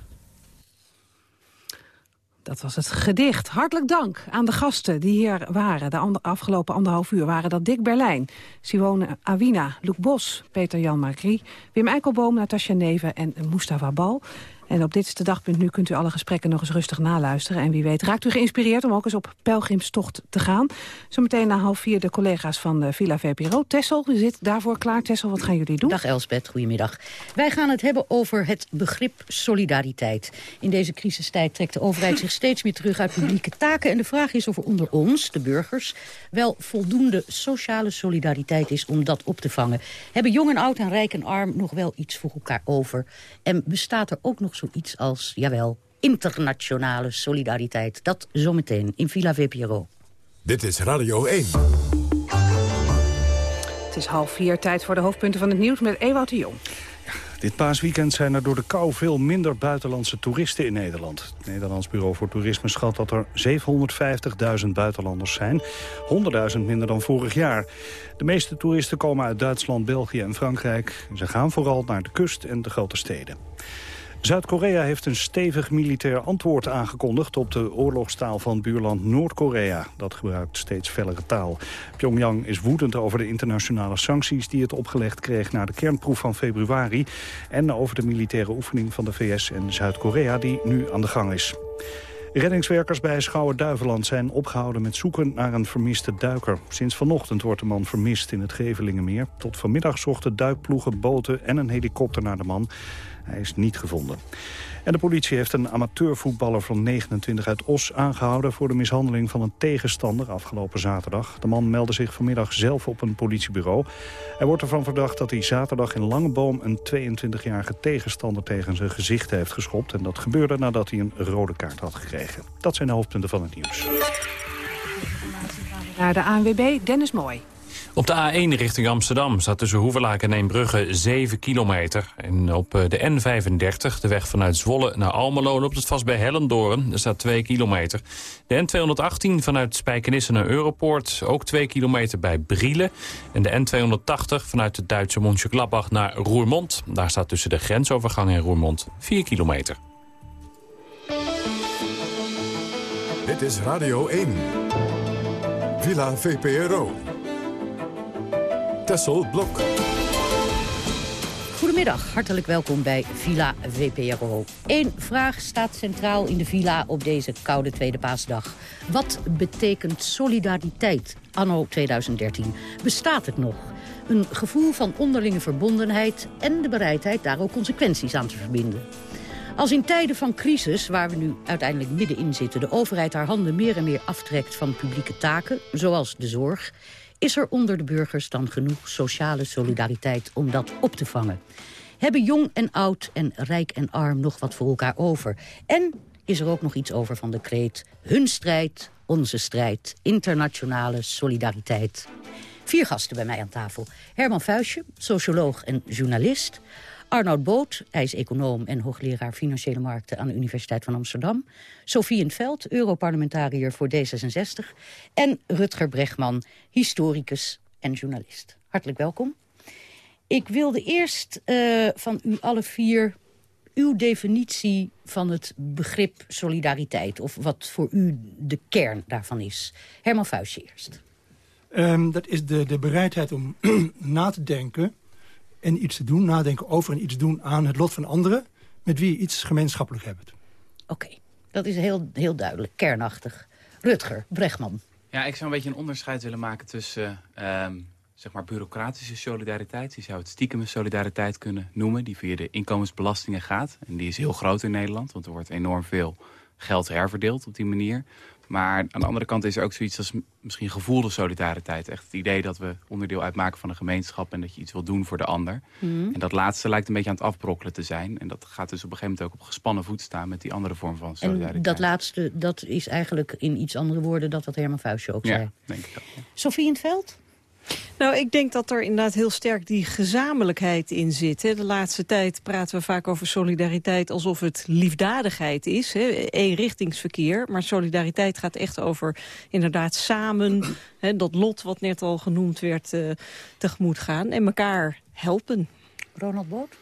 Dat was het gedicht. Hartelijk dank aan de gasten die hier waren. De afgelopen anderhalf uur waren dat Dick Berlijn, Simone Awina, Loek Bos, Peter Jan Macri, Wim Eikelboom, Natasja Neven en Mustafa Bal. En op dit is de dagpunt nu kunt u alle gesprekken nog eens rustig naluisteren. En wie weet raakt u geïnspireerd om ook eens op pelgrimstocht te gaan. Zometeen na half vier de collega's van de Villa VPRO. Tessel, u zit daarvoor klaar. Tessel, wat gaan jullie doen? Dag Elsbeth, goedemiddag. Wij gaan het hebben over het begrip solidariteit. In deze crisistijd trekt de overheid zich steeds meer terug uit publieke taken. En de vraag is of er onder ons, de burgers, wel voldoende sociale solidariteit is om dat op te vangen. Hebben jong en oud en rijk en arm nog wel iets voor elkaar over? En bestaat er ook nog zoiets als, jawel, internationale solidariteit? Dat zometeen in Villa VPRO. Dit is Radio 1. Het is half vier, tijd voor de hoofdpunten van het nieuws met Ewout de Jong. Dit paasweekend zijn er door de kou veel minder buitenlandse toeristen in Nederland. Het Nederlands Bureau voor Toerisme schat dat er 750.000 buitenlanders zijn. 100.000 minder dan vorig jaar. De meeste toeristen komen uit Duitsland, België en Frankrijk. Ze gaan vooral naar de kust en de grote steden. Zuid-Korea heeft een stevig militair antwoord aangekondigd... op de oorlogstaal van buurland Noord-Korea. Dat gebruikt steeds fellere taal. Pyongyang is woedend over de internationale sancties... die het opgelegd kreeg na de kernproef van februari... en over de militaire oefening van de VS en Zuid-Korea... die nu aan de gang is. Reddingswerkers bij Schouwen-Duiveland zijn opgehouden met zoeken naar een vermiste duiker. Sinds vanochtend wordt de man vermist in het Gevelingenmeer. Tot vanmiddag zochten duikploegen, boten en een helikopter naar de man. Hij is niet gevonden. En de politie heeft een amateurvoetballer van 29 uit Os aangehouden... voor de mishandeling van een tegenstander afgelopen zaterdag. De man meldde zich vanmiddag zelf op een politiebureau. Hij wordt ervan verdacht dat hij zaterdag in Langeboom... een 22-jarige tegenstander tegen zijn gezicht heeft geschopt. En dat gebeurde nadat hij een rode kaart had gekregen. Dat zijn de hoofdpunten van het nieuws. Naar de ANWB, Dennis Mooi. Op de A1 richting Amsterdam staat tussen Hoevelaak en Eembrugge 7 kilometer. En op eh, de N35, de weg vanuit Zwolle naar Almelo, loopt het vast bij Hellendoorn. Er staat 2 kilometer. De N218 vanuit Spijkenisse naar Europoort, ook 2 kilometer bij Brielen. En de N280 vanuit het Duitse Mönchengladbach naar Roermond. Daar staat tussen de grensovergang en Roermond 4 kilometer. Dit is Radio 1. Villa VPRO. Blok. Goedemiddag, hartelijk welkom bij Villa VPRO. Eén vraag staat centraal in de villa op deze koude tweede paasdag. Wat betekent solidariteit anno 2013? Bestaat het nog? Een gevoel van onderlinge verbondenheid en de bereidheid daar ook consequenties aan te verbinden. Als in tijden van crisis, waar we nu uiteindelijk middenin zitten... de overheid haar handen meer en meer aftrekt van publieke taken, zoals de zorg... is er onder de burgers dan genoeg sociale solidariteit om dat op te vangen? Hebben jong en oud en rijk en arm nog wat voor elkaar over? En is er ook nog iets over van de kreet... hun strijd, onze strijd, internationale solidariteit... Vier gasten bij mij aan tafel. Herman Vuistje, socioloog en journalist. Arnoud Boot, hij is econoom en hoogleraar financiële markten aan de Universiteit van Amsterdam. Sophie in Veld, Europarlementariër voor D66. En Rutger Bregman, historicus en journalist. Hartelijk welkom. Ik wilde eerst eh, van u alle vier uw definitie van het begrip solidariteit... of wat voor u de kern daarvan is. Herman Vuistje eerst. Ehm, dat is de, de bereidheid om na te denken en iets te doen. Nadenken over en iets doen aan het lot van anderen... met wie je iets gemeenschappelijk hebt. Oké, dat is heel, heel duidelijk, kernachtig. Rutger, Bregman. Ja, ik zou een beetje een onderscheid willen maken tussen ehm, zeg maar bureaucratische solidariteit. Je zou het stiekeme solidariteit kunnen noemen, die via de inkomensbelastingen gaat. En die is heel groot in Nederland, want er wordt enorm veel geld herverdeeld op die manier. Maar aan de andere kant is er ook zoiets als misschien gevoelde solidariteit. Echt het idee dat we onderdeel uitmaken van een gemeenschap... en dat je iets wil doen voor de ander. Mhm. En dat laatste lijkt een beetje aan het afbrokkelen te zijn. En dat gaat dus op een gegeven moment ook op gespannen voet staan... met die andere vorm van solidariteit. En dat laatste, dat is eigenlijk in iets andere woorden... dat wat Herman Vuistje ook zei. Ja, denk ik ook. Sophie in het veld? Nou, ik denk dat er inderdaad heel sterk die gezamenlijkheid in zit. Hè. De laatste tijd praten we vaak over solidariteit alsof het liefdadigheid is. Hè. Eenrichtingsverkeer. Maar solidariteit gaat echt over inderdaad samen... Hè, dat lot wat net al genoemd werd, eh, tegemoet gaan. En elkaar helpen. Ronald Boot?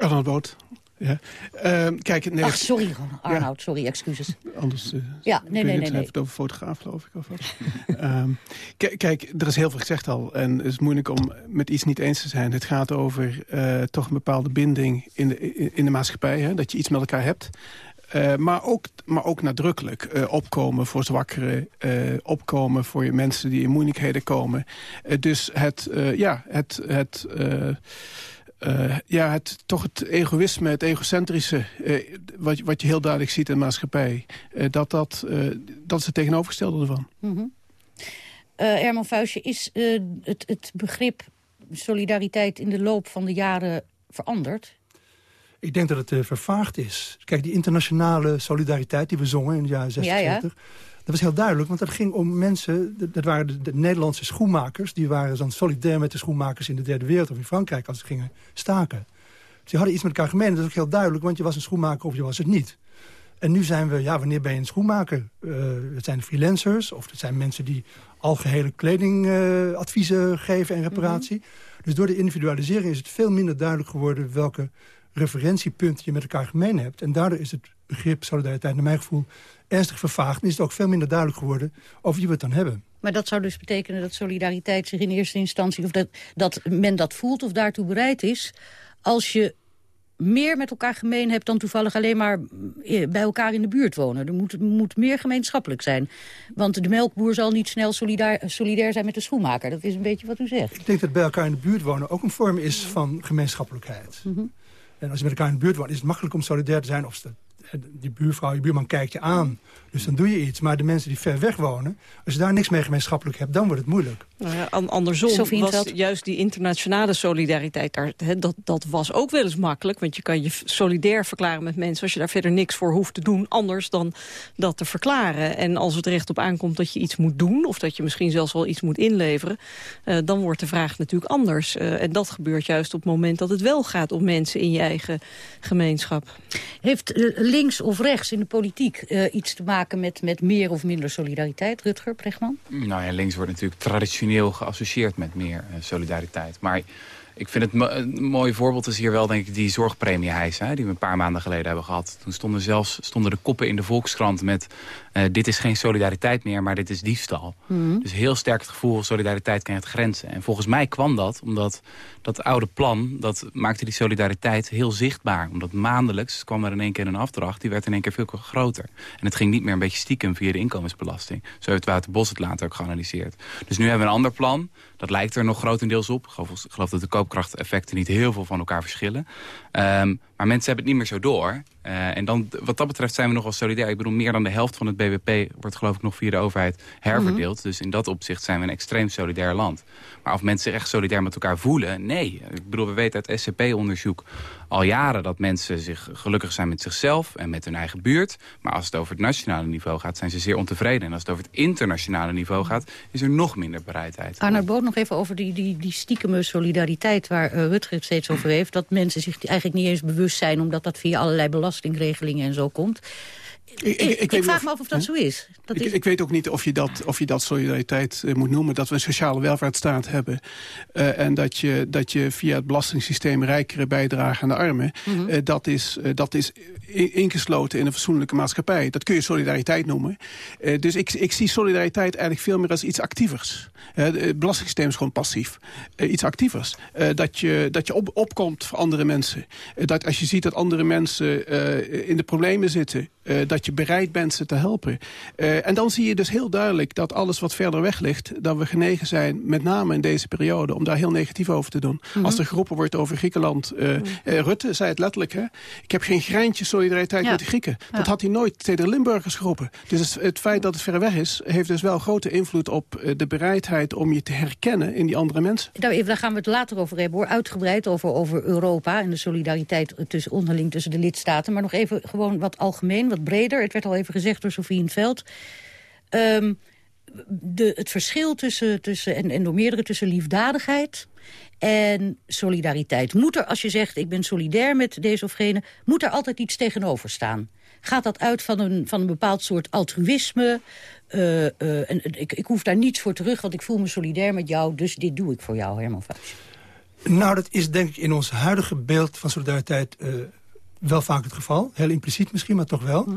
Arnold Boot. Ja. Ehm, kijk, nee, Ach, sorry, Ja. Arnoud, sorry, excuses. Anders uh, Ja, nee, nee, nee. nee. het over fotograaf, geloof ik. Of wat. um, kijk, er is heel veel gezegd al. En het is moeilijk om met iets niet eens te zijn. Het gaat over uh, toch een bepaalde binding in de, in de maatschappij. Hè? Dat je iets met elkaar hebt. Uh, maar, ook, maar ook nadrukkelijk uh, opkomen voor zwakkeren. Uh, opkomen voor je mensen die in moeilijkheden komen. dus het, ja, het... het uh, ja, het, toch het egoïsme, het egocentrische... Uh, wat, wat je heel duidelijk ziet in de maatschappij... Uh, dat, dat, dat is het tegenovergestelde ervan. Mm -hmm. Herman Vuistje, is het, het begrip solidariteit... in de loop van de jaren veranderd? Ik denk dat het vervaagd is. Kijk, die internationale solidariteit die we zongen in de jaren 60, ja, ja. Dat was heel duidelijk, want dat ging om mensen... dat waren de, de, Nederlandse schoenmakers... die waren dan solidair met de schoenmakers in de derde wereld... of in Frankrijk als ze gingen staken. Dus die hadden iets met elkaar gemeen. Dat is ook heel duidelijk, want je was een schoenmaker of je was het niet. En nu zijn we, ja, wanneer ben je een schoenmaker? Uh, het zijn freelancers of het zijn mensen die algehele kledingadviezen uh, geven en reparatie. Mm -hmm. Dus door de individualisering is het veel minder duidelijk geworden... welke referentiepunten je met elkaar gemeen hebt. En daardoor is het begrip solidariteit, naar mijn gevoel, ernstig vervaagd. En is het ook veel minder duidelijk geworden over wie we het dan hebben. Maar dat zou dus betekenen dat solidariteit zich in eerste instantie... of dat, dat men dat voelt of daartoe bereid is... als je meer met elkaar gemeen hebt dan toevallig alleen maar bij elkaar in de buurt wonen. Er moet, moet meer gemeenschappelijk zijn. Want de melkboer zal niet snel solidair, solidair zijn met de schoenmaker. Dat is een beetje wat u zegt. Ik denk dat bij elkaar in de buurt wonen ook een vorm is van gemeenschappelijkheid. Mm -hmm. En als je met elkaar in de buurt woont, is het makkelijk om solidair te zijn. Of die buurvrouw, je buurman kijkt je aan. Dus dan doe je iets. Maar de mensen die ver weg wonen, als je daar niks mee gemeenschappelijk hebt, dan wordt het moeilijk. Nou ja, andersom was juist die internationale solidariteit, daar, he, dat, dat was ook wel eens makkelijk. Want je kan je solidair verklaren met mensen als je daar verder niks voor hoeft te doen. Anders dan dat te verklaren. En als het recht op aankomt dat je iets moet doen, of dat je misschien zelfs wel iets moet inleveren, uh, dan wordt de vraag natuurlijk anders. Uh, en dat gebeurt juist op het moment dat het wel gaat om mensen in je eigen gemeenschap. Heeft uh, links of rechts in de politiek iets te maken met, met meer of minder solidariteit? Rutger Brechtman? Nou ja, links wordt natuurlijk traditioneel geassocieerd met meer uh, solidariteit. Maar ik vind het een mooi voorbeeld is hier wel denk ik die zorgpremieheis... Hè, die we een paar maanden geleden hebben gehad. Toen stonden zelfs stonden de koppen in de Volkskrant met... Uh, dit is geen solidariteit meer, maar dit is diefstal. Mhm. Mm -hmm. Dus heel sterk het gevoel, solidariteit kent grenzen. En volgens mij kwam dat omdat dat oude plan... dat maakte die solidariteit heel zichtbaar. Omdat maandelijks kwam er in één keer een afdracht... die werd in één keer veel groter. En het ging niet meer een beetje stiekem via de inkomensbelasting. Zo heeft Wouter Bos het later ook geanalyseerd. Dus nu hebben we een ander plan. Dat lijkt er nog grotendeels op. Ik geloof, ik geloof dat de koopkrachteffecten niet heel veel van elkaar verschillen. Um, maar mensen hebben het niet meer zo door. Uh, en dan, wat dat betreft zijn we nog wel solidair. Ik bedoel, meer dan de helft van het BBP wordt geloof ik nog via de overheid herverdeeld. Mm -hmm. Dus in dat opzicht zijn we een extreem solidair land. Maar of mensen echt solidair met elkaar voelen, nee. Ik bedoel, we weten uit SCP-onderzoek al jaren dat mensen zich gelukkig zijn met zichzelf en met hun eigen buurt. Maar als het over het nationale niveau gaat, zijn ze zeer ontevreden. En als het over het internationale niveau gaat, is er nog minder bereidheid. Arnoud Boot nog even over die, die, die stiekeme solidariteit waar uh, Rutger het steeds over heeft. Dat mensen zich eigenlijk niet eens bewust zijn, omdat dat via allerlei belastingregelingen en zo komt. Ik, ik, ik, ik vraag of, me af of dat zo is. Dat ik, is... ik weet ook niet of je dat, of je dat solidariteit uh, moet noemen. Dat we een sociale welvaartsstaat hebben. Uh, en dat je, dat je via het belastingssysteem rijkere bijdragen aan de armen. Mm -hmm. uh, dat, is, dat is ingesloten in een fatsoenlijke maatschappij. Dat kun je solidariteit noemen. dus ik, ik zie solidariteit eigenlijk veel meer als iets actievers. het belastingssysteem is gewoon passief. iets actievers. dat je, dat je op, opkomt voor andere mensen. dat als je ziet dat andere mensen in de problemen zitten... Uh, dat je bereid bent ze te helpen. Uh, en dan zie je dus heel duidelijk dat alles wat verder weg ligt... dat we genegen zijn, met name in deze periode... om daar heel negatief over te doen. Mm -hmm. Als er geroepen wordt over Griekenland... Uh, mm -hmm. Rutte zei het letterlijk, hè? ik heb geen greintje solidariteit ja. met de Grieken. Ja. Dat had hij nooit tegen de Limburgers geroepen. Dus het, feit dat het ver weg is... heeft dus wel grote invloed op de bereidheid om je te herkennen in die andere mensen. Daar, daar gaan we het later over hebben, hoor. Uitgebreid over, over Europa en de solidariteit tussen, onderling tussen de lidstaten. Maar nog even gewoon wat algemeen, wat breder. Het werd al even gezegd door Sofie in het Veld. Um, de, het verschil tussen, tussen en, en door meerdere tussen liefdadigheid en solidariteit. Moet er, als je zegt ik ben solidair met deze of gene... moet er altijd iets tegenover staan? Gaat dat uit van een, van een bepaald soort altruïsme? Uh, uh, en, ik, ik hoef daar niets voor terug, want ik voel me solidair met jou... dus dit doe ik voor jou, Herman Vuijs. Nou, dat is denk ik in ons huidige beeld van solidariteit... Uh, wel vaak het geval. Heel impliciet misschien, maar toch wel.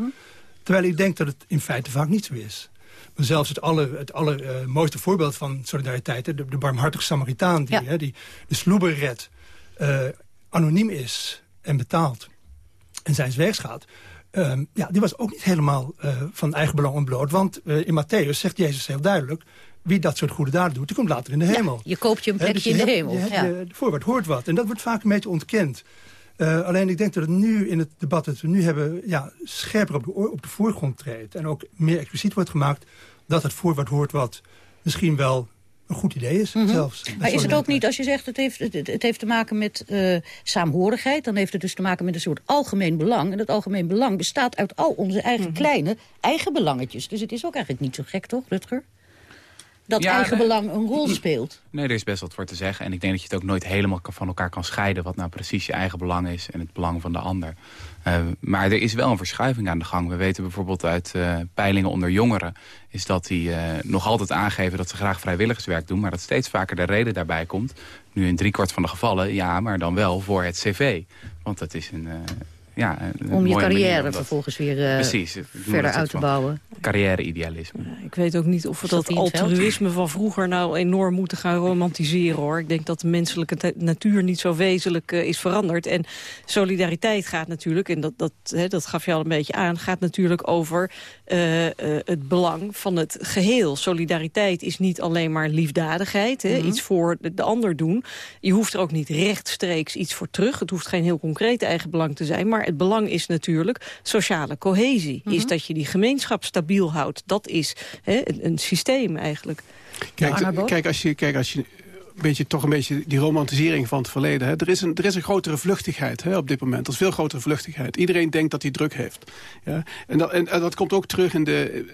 Terwijl ik denk dat het in feite vaak niet zo is. Maar zelfs het, aller, het allermooiste voorbeeld van solidariteit... de, de barmhartige Samaritaan die, hè, die de sloeber redt... eh, anoniem is en betaalt en zijn wegs gaat... ehm, ja, die was ook niet helemaal eh, van eigen belang ontbloot. Want eh, in Matthäus zegt Jezus heel duidelijk... wie dat soort goede daden doet, die komt later in de hemel. je koopt je een Hè, plekje dus in de hebt- hemel. je hebt ja. de- de voorwaarde hoort wat. En dat wordt vaak een beetje ontkend. Eh, alleen ik denk dat het nu in het debat dat we nu hebben... Ja, scherper op de, oor- op de voorgrond treedt. En ook meer expliciet wordt gemaakt dat het voorwaarde hoort wat misschien wel een goed idee is. zelfs. Mhm. Maar is het ook niet, als je zegt het heeft, het, het heeft te maken met eh, saamhorigheid... dan heeft het dus te maken met een soort algemeen belang. En dat algemeen belang bestaat uit al onze eigen Mhm. kleine eigen belangetjes. Dus het is ook eigenlijk niet zo gek, toch, Rutger? Dat Ja, eigen belang een rol speelt. Nee, er is best wat voor te zeggen. En ik denk dat je het ook nooit helemaal van elkaar kan scheiden... wat nou precies je eigen belang is en het belang van de ander. Eh, maar er is wel een verschuiving aan de gang. We weten bijvoorbeeld uit eh, peilingen onder jongeren... is dat die eh, nog altijd aangeven dat ze graag vrijwilligerswerk doen... maar dat steeds vaker de reden daarbij komt. Nu in driekwart van de gevallen, ja, maar dan wel voor het cv. Want dat is een... ja, een Om je carrière om dat- vervolgens weer eh, Precies, verder uit te bouwen. Carrière-idealisme. Ik weet ook niet of we dat altruïsme van vroeger nou enorm moeten gaan romantiseren hoor. Ik denk dat de menselijke natuur niet zo wezenlijk eh, is veranderd. En solidariteit gaat natuurlijk, en dat, dat, hè, dat gaf je al een beetje aan, gaat natuurlijk over eh, eh, het belang van het geheel. Solidariteit is niet alleen maar liefdadigheid, hè, Mhm. iets voor de, de ander doen. Je hoeft er ook niet rechtstreeks iets voor terug. Het hoeft geen heel concreet eigen belang te zijn. Maar het belang is natuurlijk sociale cohesie. Mhm. Is dat je die gemeenschap stabiel houdt. Dat is hè, een, een systeem eigenlijk. Kijk, kijk, als je, kijk, als je beetje, toch een beetje die romantisering van het verleden. Hè. Er, is een, er is een grotere vluchtigheid hè, op dit moment. Er is veel grotere vluchtigheid. Iedereen denkt dat hij druk heeft. Ja. En, dat, en, en dat komt ook terug in de,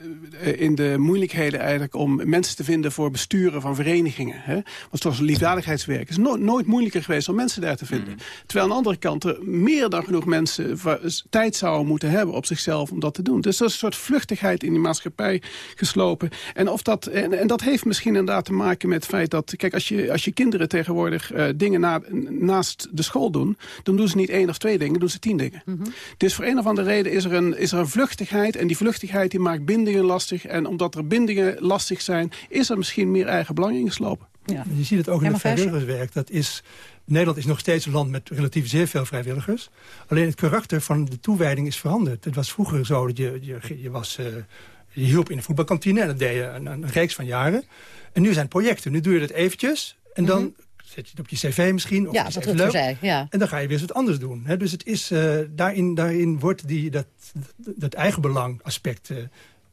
eh, in de moeilijkheden eigenlijk... om mensen te vinden voor besturen van verenigingen. Hè. Want zoals liefdadigheidswerk het is no- nooit moeilijker geweest om mensen daar te vinden. Terwijl aan de andere kant er meer dan genoeg mensen... tijd zouden moeten hebben op zichzelf om dat te doen. Dus er is een soort vluchtigheid in die maatschappij geslopen. En, of dat, en, en dat heeft misschien inderdaad te maken met het feit dat... kijk, als je, als je kinderen tegenwoordig eh, dingen na, naast de school doen... dan doen ze niet één of twee dingen, doen ze tien dingen. Dus voor een of andere reden is er, een, is er een vluchtigheid... en die vluchtigheid die maakt bindingen lastig. En omdat er bindingen lastig zijn... is er misschien meer eigen belang ingeslopen. Je ziet het ook in Ja, het vrijwilligerswerk. Dat is, Nederland is nog steeds een land met relatief zeer veel vrijwilligers. Alleen het karakter van de toewijding is veranderd. Het was vroeger zo dat je, je, je, was, eh, je hielp in de voetbalkantine... en dat deed je een, een reeks van jaren. En nu zijn het projecten. Nu doe je het eventjes en dan... Zet je het op je cv misschien. Of Ja, is even Rutger leuk. zei, ja. En dan ga je weer eens wat anders doen. Hè? Dus het is, eh, daarin, daarin wordt die, dat, dat eigenbelang aspect... eh,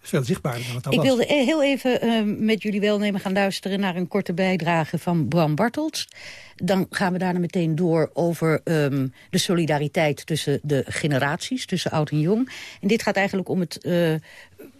veel zichtbaarder dan het al Ik was. wilde e- heel even eh, met jullie welnemen gaan luisteren... naar een korte bijdrage van Bram Bartels. Dan gaan we daarna meteen door over ehm, de solidariteit tussen de generaties, tussen oud en jong. En dit gaat eigenlijk om het,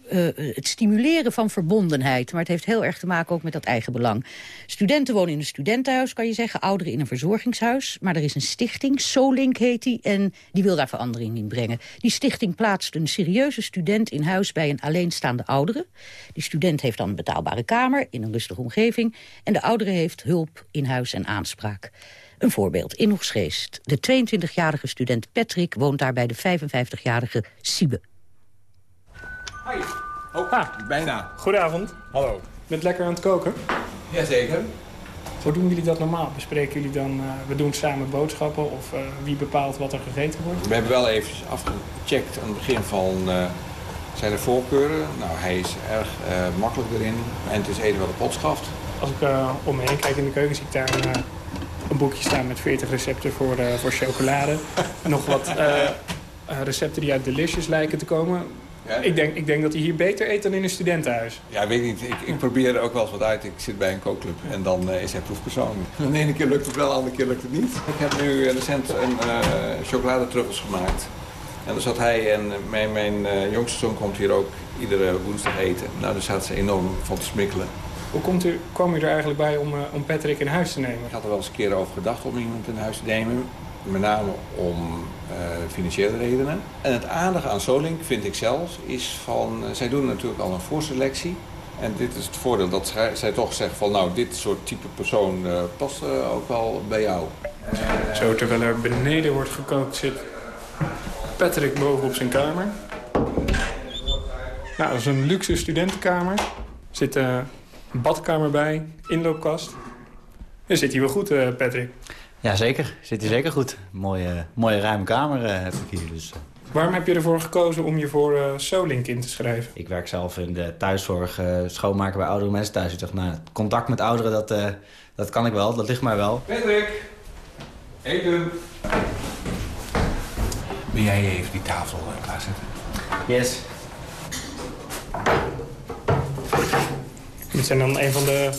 eh, het stimuleren van verbondenheid. Maar het heeft heel erg te maken ook met dat eigen belang. Studenten wonen in een studentenhuis, kan je zeggen. Ouderen in een verzorgingshuis. Maar er is een stichting, Solink heet die, en die wil daar verandering in brengen. Die stichting plaatst een serieuze student in huis bij een alleenstaande oudere. Die student heeft dan een betaalbare kamer in een rustige omgeving. En de oudere heeft hulp in huis en aanspraak. Een voorbeeld, in Hoogscheest. De 22-jarige student Patrick woont daar bij de 55-jarige Siebe. Hoi. Oh, bijna. Goedenavond. Hallo. Bent lekker aan het koken? Jazeker. Hoe doen jullie dat normaal? Bespreken jullie dan, eh, we doen samen boodschappen of eh, wie bepaalt wat er gegeten wordt? We hebben wel even afgecheckt aan het begin van eh, zijn er voorkeuren. Nou, hij is erg makkelijk erin en het is eten wat de pot schaft. Als ik om me heen kijk in de keuken zie ik daar een, een boekje staan met 40 recepten voor, voor chocolade. En nog wat recepten die uit Delicious lijken te komen. Ik, denk, ik denk dat hij hier beter eet dan in een studentenhuis. Ja, weet niet. Ik, ik probeer er ook wel eens wat uit. Ik zit bij een kookclub en dan eh, is hij proefpersoon. De ene keer lukt het wel, de andere keer lukt het niet. Ik heb nu recent een uh, chocoladetruffels gemaakt. En daar zat hij en mijn, mijn uh, jongste zoon komt hier ook iedere woensdag eten. Nou, daar zaten ze enorm van te smikkelen. Hoe komt u, kwam u er eigenlijk bij om, om Patrick in huis te nemen? Ik had er wel eens een keer over gedacht om iemand in huis te nemen. Met name om uh, financiële redenen. En het aardige aan Solink, vind ik zelf, is van... Uh, zij doen natuurlijk al een voorselectie. En dit is het voordeel dat zij, toch zeggen van... nou, dit soort type persoon uh, past ook wel bij jou. Zo, terwijl er beneden wordt gekookt, zit Patrick boven op zijn kamer. Nou, dat is een luxe studentenkamer. Er zit eh, een badkamer bij, inloopkast. Dan zit hij wel goed, eh, Patrick. Ja, zeker. Zit hij zeker goed. Mooie, mooie ruime kamer eh, heb ik hier. Dus. Waarom heb je ervoor gekozen om je voor eh, Solink in te schrijven? Ik werk zelf in de thuiszorg, eh, schoonmaken bij oudere mensen thuis. Ik dacht, nou, contact met ouderen, dat, eh, dat kan ik wel. Dat ligt mij wel. Patrick, eten. Wil jij even die tafel eh, klaarzetten? Yes. Dit zijn dan een van de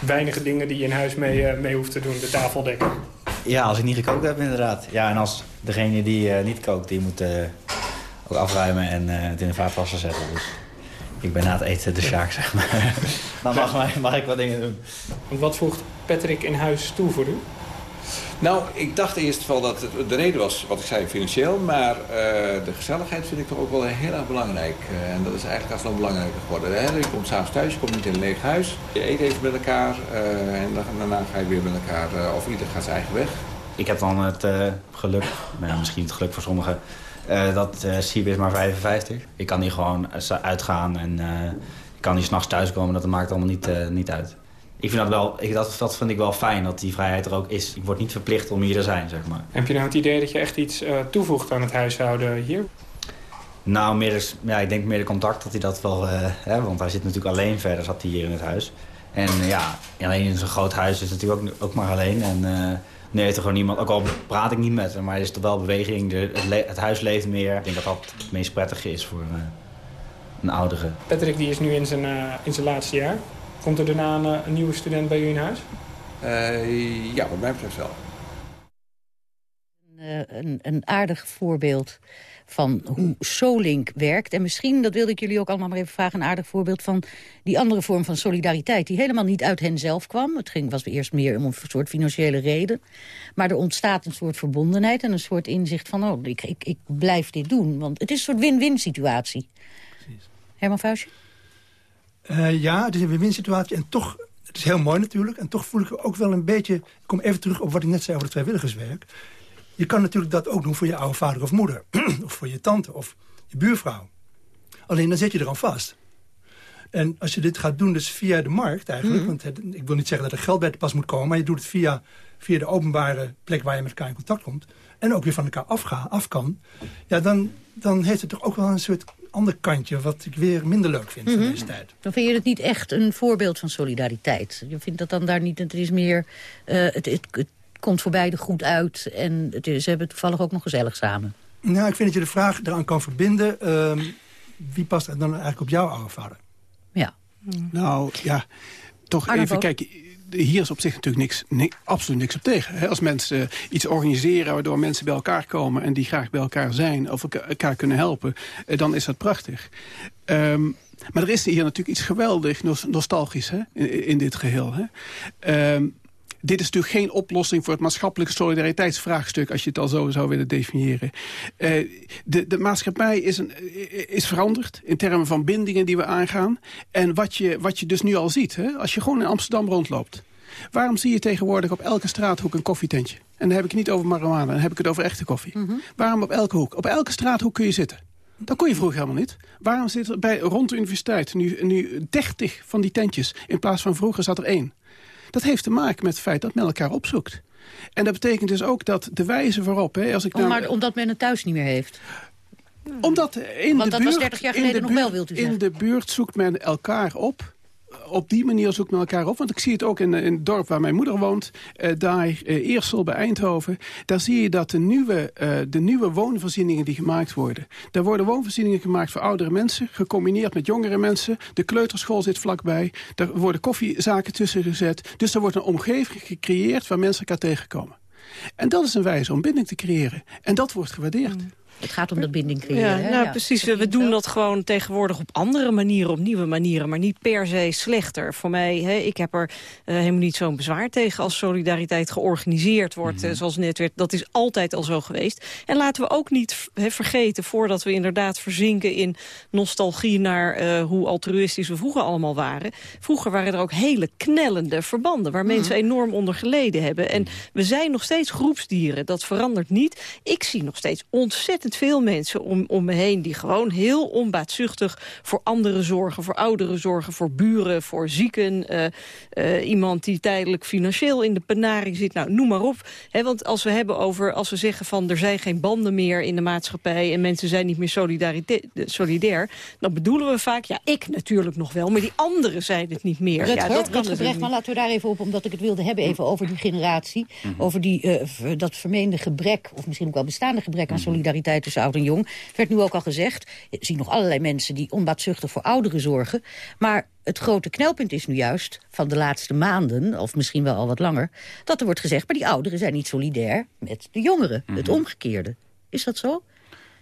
weinige dingen die je in huis mee, eh, mee hoeft te doen. De tafel dekken. Ja, als ik niet gekookt heb, inderdaad. Ja, en als degene die eh, niet kookt, die moet eh, ook afruimen en eh, het in de vaatwasser zetten. Dus ik ben na het eten de Sjaak, zeg maar. Dan mag, mij- mag ik wat dingen doen. Wat voegt Patrick in huis toe voor u? Nou, ik dacht eerst wel dat het, de reden was, wat ik zei, financieel. Maar eh, de gezelligheid vind ik toch ook wel heel erg belangrijk. Eh, en dat is eigenlijk als nog belangrijker geworden. Hè? Je komt s'avonds thuis, je komt niet in een leeg huis. Je eet even met elkaar eh, en daarna ga je weer met elkaar. of ieder gaat zijn eigen weg. Ik heb dan het geluk, nou, misschien het geluk voor sommigen, dat Siebe is maar 55. Ik kan hier gewoon uitgaan en ik kan hier s'nachts thuiskomen. Dat maakt allemaal niet, niet uit. Ik vind dat wel, ik, dat, dat vind ik wel fijn, dat die vrijheid er ook is. Ik word niet verplicht om hier te zijn, zeg maar. Heb je nou het idee dat je echt iets eh, toevoegt aan het huishouden hier? Nou, meer ja, ik denk meer de contact dat hij dat wel... eh, hè, want hij zit natuurlijk alleen verder, zat hij hier in het huis. En eh, ja, alleen in zo'n groot huis is natuurlijk ook, ook maar alleen. En nu heeft er gewoon niemand... Ook al praat ik niet met hem, maar er is toch wel beweging. De, het, het huis leeft meer. Ik denk dat dat het meest prettige is voor een oudere. Patrick die is nu in zijn, in zijn laatste jaar. Komt er daarna een, eh, een nieuwe student bij u in huis? Eh, ja, wat mij betreft wel. eh, een, een aardig voorbeeld van hoe Solink werkt. En misschien, dat wilde ik jullie ook allemaal maar even vragen... een aardig voorbeeld van die andere vorm van solidariteit... die helemaal niet uit hen zelf kwam. Het ging, was eerst meer om een soort financiële reden. Maar er ontstaat een soort verbondenheid en een soort inzicht van... oh, ik, ik, ik blijf dit doen. Want het is een soort win-win situatie. Herman Vuistje? Eh, ja, het is een win-win situatie. En toch, het is heel mooi natuurlijk. En toch voel ik ook wel een beetje... Ik kom even terug op wat ik net zei over het vrijwilligerswerk. Je kan natuurlijk dat ook doen voor je oude vader of moeder. of voor je tante of je buurvrouw. Alleen dan zit je er aan vast. En als je dit gaat doen dus via de markt eigenlijk... Mhm. want het- ik wil niet zeggen dat er geld bij te pas moet komen... maar je doet het via, via de openbare plek waar je met elkaar in contact komt... en ook weer van elkaar afga, af kan... ja, dan, dan heeft het toch ook wel een soort ander kantje... wat ik weer minder leuk vind van Mhm. deze tijd. Dan vind je het niet echt een voorbeeld van solidariteit. Je vindt dat dan daar niet... Het is meer... eh, het, het, het komt voor beide goed uit. En het is, ze hebben het toevallig ook nog gezellig samen. Nou, ik vind dat je de vraag eraan kan verbinden... ehm, wie past er dan eigenlijk op jouw oude vader? Ja. Nou, ja, toch even kijken. Hier is op zich natuurlijk niks, ni- absoluut niks op tegen. Als mensen iets organiseren waardoor mensen bij elkaar komen... en die graag bij elkaar zijn of elka- elkaar kunnen helpen, eh, dan is dat prachtig. Ehm, maar er is hier natuurlijk iets geweldig nos- nostalgisch hè? In, in dit geheel. Hè? Ehm, dit is natuurlijk geen oplossing voor het maatschappelijke solidariteitsvraagstuk... als je het al zo zou willen definiëren. Eh, de, de maatschappij is, een, is veranderd in termen van bindingen die we aangaan. En wat je, wat je dus nu al ziet, hè, als je gewoon in Amsterdam rondloopt... waarom zie je tegenwoordig op elke straathoek een koffietentje? En dan heb ik het niet over marijuana, dan heb ik het over echte koffie. Waarom op elke hoek? Op elke straathoek kun je zitten. Dat kon je vroeger helemaal niet. Waarom zit er bij, rond de universiteit nu, nu 30 van die tentjes... in plaats van vroeger zat er één? Dat heeft te maken met het feit dat men elkaar opzoekt. En dat betekent dus ook dat de wijze waarop... Hè, als ik Om, nou, maar, omdat men het thuis niet meer heeft. omdat in Want de dat was buurt, 30 jaar in geleden de nog wel, wilt u In zeggen. de buurt zoekt men elkaar op. Op die manier zoekt men elkaar op. Want ik zie het ook in, in het dorp waar mijn moeder woont. eh, daar, eh, Eersel bij Eindhoven. Daar zie je dat de nieuwe, eh, de nieuwe woonvoorzieningen die gemaakt worden. Daar worden woonvoorzieningen gemaakt voor oudere mensen. Gecombineerd met jongere mensen. De kleuterschool zit vlakbij. Daar worden koffiezaken tussen gezet. Dus er wordt een omgeving gecreëerd waar mensen elkaar tegenkomen. En dat is een wijze om binding te creëren. En dat wordt gewaardeerd. Het gaat om dat binding creëren. Ja, nou Ja. precies. We, we doen dat gewoon tegenwoordig op andere manieren, op nieuwe manieren, maar niet per se slechter. Voor mij, hè, ik heb er eh, helemaal niet zo'n bezwaar tegen als solidariteit georganiseerd wordt, Mhm. eh, zoals net werd. Dat is altijd al zo geweest. En laten we ook niet vergeten, voordat we inderdaad verzinken in nostalgie naar eh, hoe altruïstisch we vroeger allemaal waren. Vroeger waren er ook hele knellende verbanden waar mensen enorm onder geleden hebben. En we zijn nog steeds groepsdieren, dat verandert niet. Ik zie nog steeds ontzettend ontzettend veel mensen om, om me heen... die gewoon heel onbaatzuchtig voor anderen zorgen, voor ouderen zorgen... voor buren, voor zieken, uh, uh, iemand die tijdelijk financieel in de penarie zit. Nou, noem maar op. He, want als we hebben over, als we zeggen van er zijn geen banden meer in de maatschappij... en mensen zijn niet meer solidair, dan bedoelen we vaak... ja, ik natuurlijk nog wel, maar die anderen zijn het niet meer. Rutger, ja, dat kan Rutger maar laten we daar even op, omdat ik het wilde hebben... even over die generatie, Mhm. over die, uh, dat vermeende gebrek... of misschien ook wel bestaande gebrek aan solidariteit tussen oud en jong. Werd nu ook al gezegd, ik zie nog allerlei mensen... die onbaatzuchtig voor ouderen zorgen. Maar het grote knelpunt is nu juist van de laatste maanden... of misschien wel al wat langer, dat er wordt gezegd... maar die ouderen zijn niet solidair met de jongeren. Het omgekeerde. Is dat zo?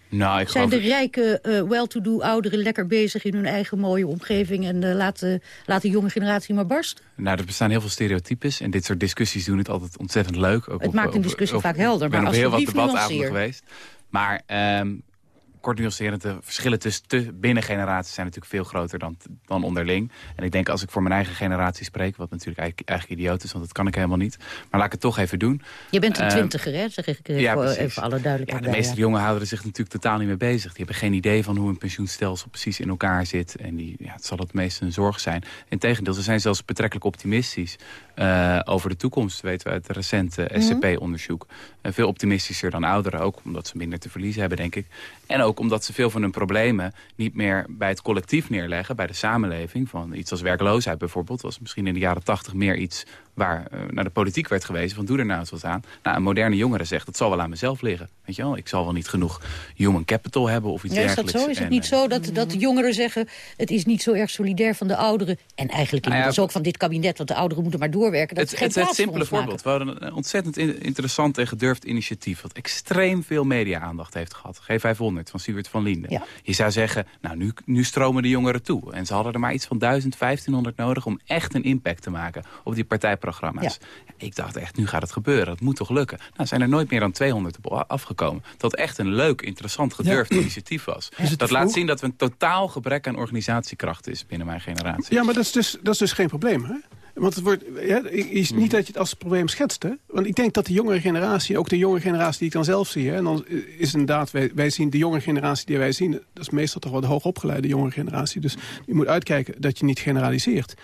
Nou, ik Zijn de rijke, uh, well-to-do ouderen lekker bezig in hun eigen mooie omgeving... en uh, laten, laat de jonge generatie maar barsten? Nou, er bestaan heel veel stereotypes. En dit soort discussies doen het altijd ontzettend leuk. Ook het op, maakt een discussie op, vaak helder, maar op heel wat nuanceer. geweest. Maar um, kort nuancerend, de verschillen tussen te binnen generaties zijn natuurlijk veel groter dan, dan onderling. En ik denk als ik voor mijn eigen generatie spreek, wat natuurlijk eigenlijk, eigenlijk idioot is, want dat kan ik helemaal niet. Maar laat ik het toch even doen. Je bent een Ehm, twintiger, hè? Zeg ik even, ja, voor, precies. even alle duidelijkheid Ja, de meeste jongen houden er zich natuurlijk totaal niet mee bezig. Die hebben geen idee van hoe een pensioenstelsel precies in elkaar zit. En die, ja, het zal het meest een zorg zijn. Integendeel, ze zijn zelfs betrekkelijk optimistisch uh, over de toekomst. Weten we uit het recente Mhm. SCP-onderzoek. Uh, veel optimistischer dan ouderen ook, omdat ze minder te verliezen hebben, denk ik. En ook omdat ze veel van hun problemen niet meer bij het collectief neerleggen, bij de samenleving. Van iets als werkloosheid bijvoorbeeld, was misschien in de jaren tachtig meer iets waar uh, naar de politiek werd gewezen. Van doe er nou eens wat aan. Nou, een moderne jongere zegt, het zal wel aan mezelf liggen. Weet je wel, ik zal wel niet genoeg human capital hebben of iets ja, is dat dergelijks. zo? Is het En, niet zo dat, dat de jongeren zeggen... het is niet zo erg solidair van de ouderen... en eigenlijk Nou ja, inmiddels ook van dit kabinet... want de ouderen moeten maar doorwerken. Dat het, het, het voor simpele voorbeeld. We hadden een ontzettend in- interessant en gedurfd initiatief... wat extreem veel media-aandacht heeft gehad. G500 van Siewert van Linden. Ja. Je zou zeggen, nou, nu, nu stromen de jongeren toe. En ze hadden er maar iets van 1000, 1500 nodig... om echt een impact te maken op die partijprogramma's. Ik dacht echt, nu gaat het gebeuren. Dat moet toch lukken? Nou, zijn er nooit meer dan 200 op afgekomen. Dat echt een leuk, interessant, gedurfd initiatief was. Dat laat zien dat we een totaal gebrek aan organisatiekracht is binnen mijn generatie. Ja, maar dat is dus, dat is dus geen probleem, hè? Want het wordt, ja, is niet dat je het als probleem schetst. Hè? Want ik denk dat de jongere generatie, ook de jonge generatie die ik dan zelf zie... Hè, en dan is inderdaad, wij, wij zien de jonge generatie die wij zien... dat is meestal toch wel de hoogopgeleide jongere generatie. Dus je moet uitkijken dat je niet generaliseert.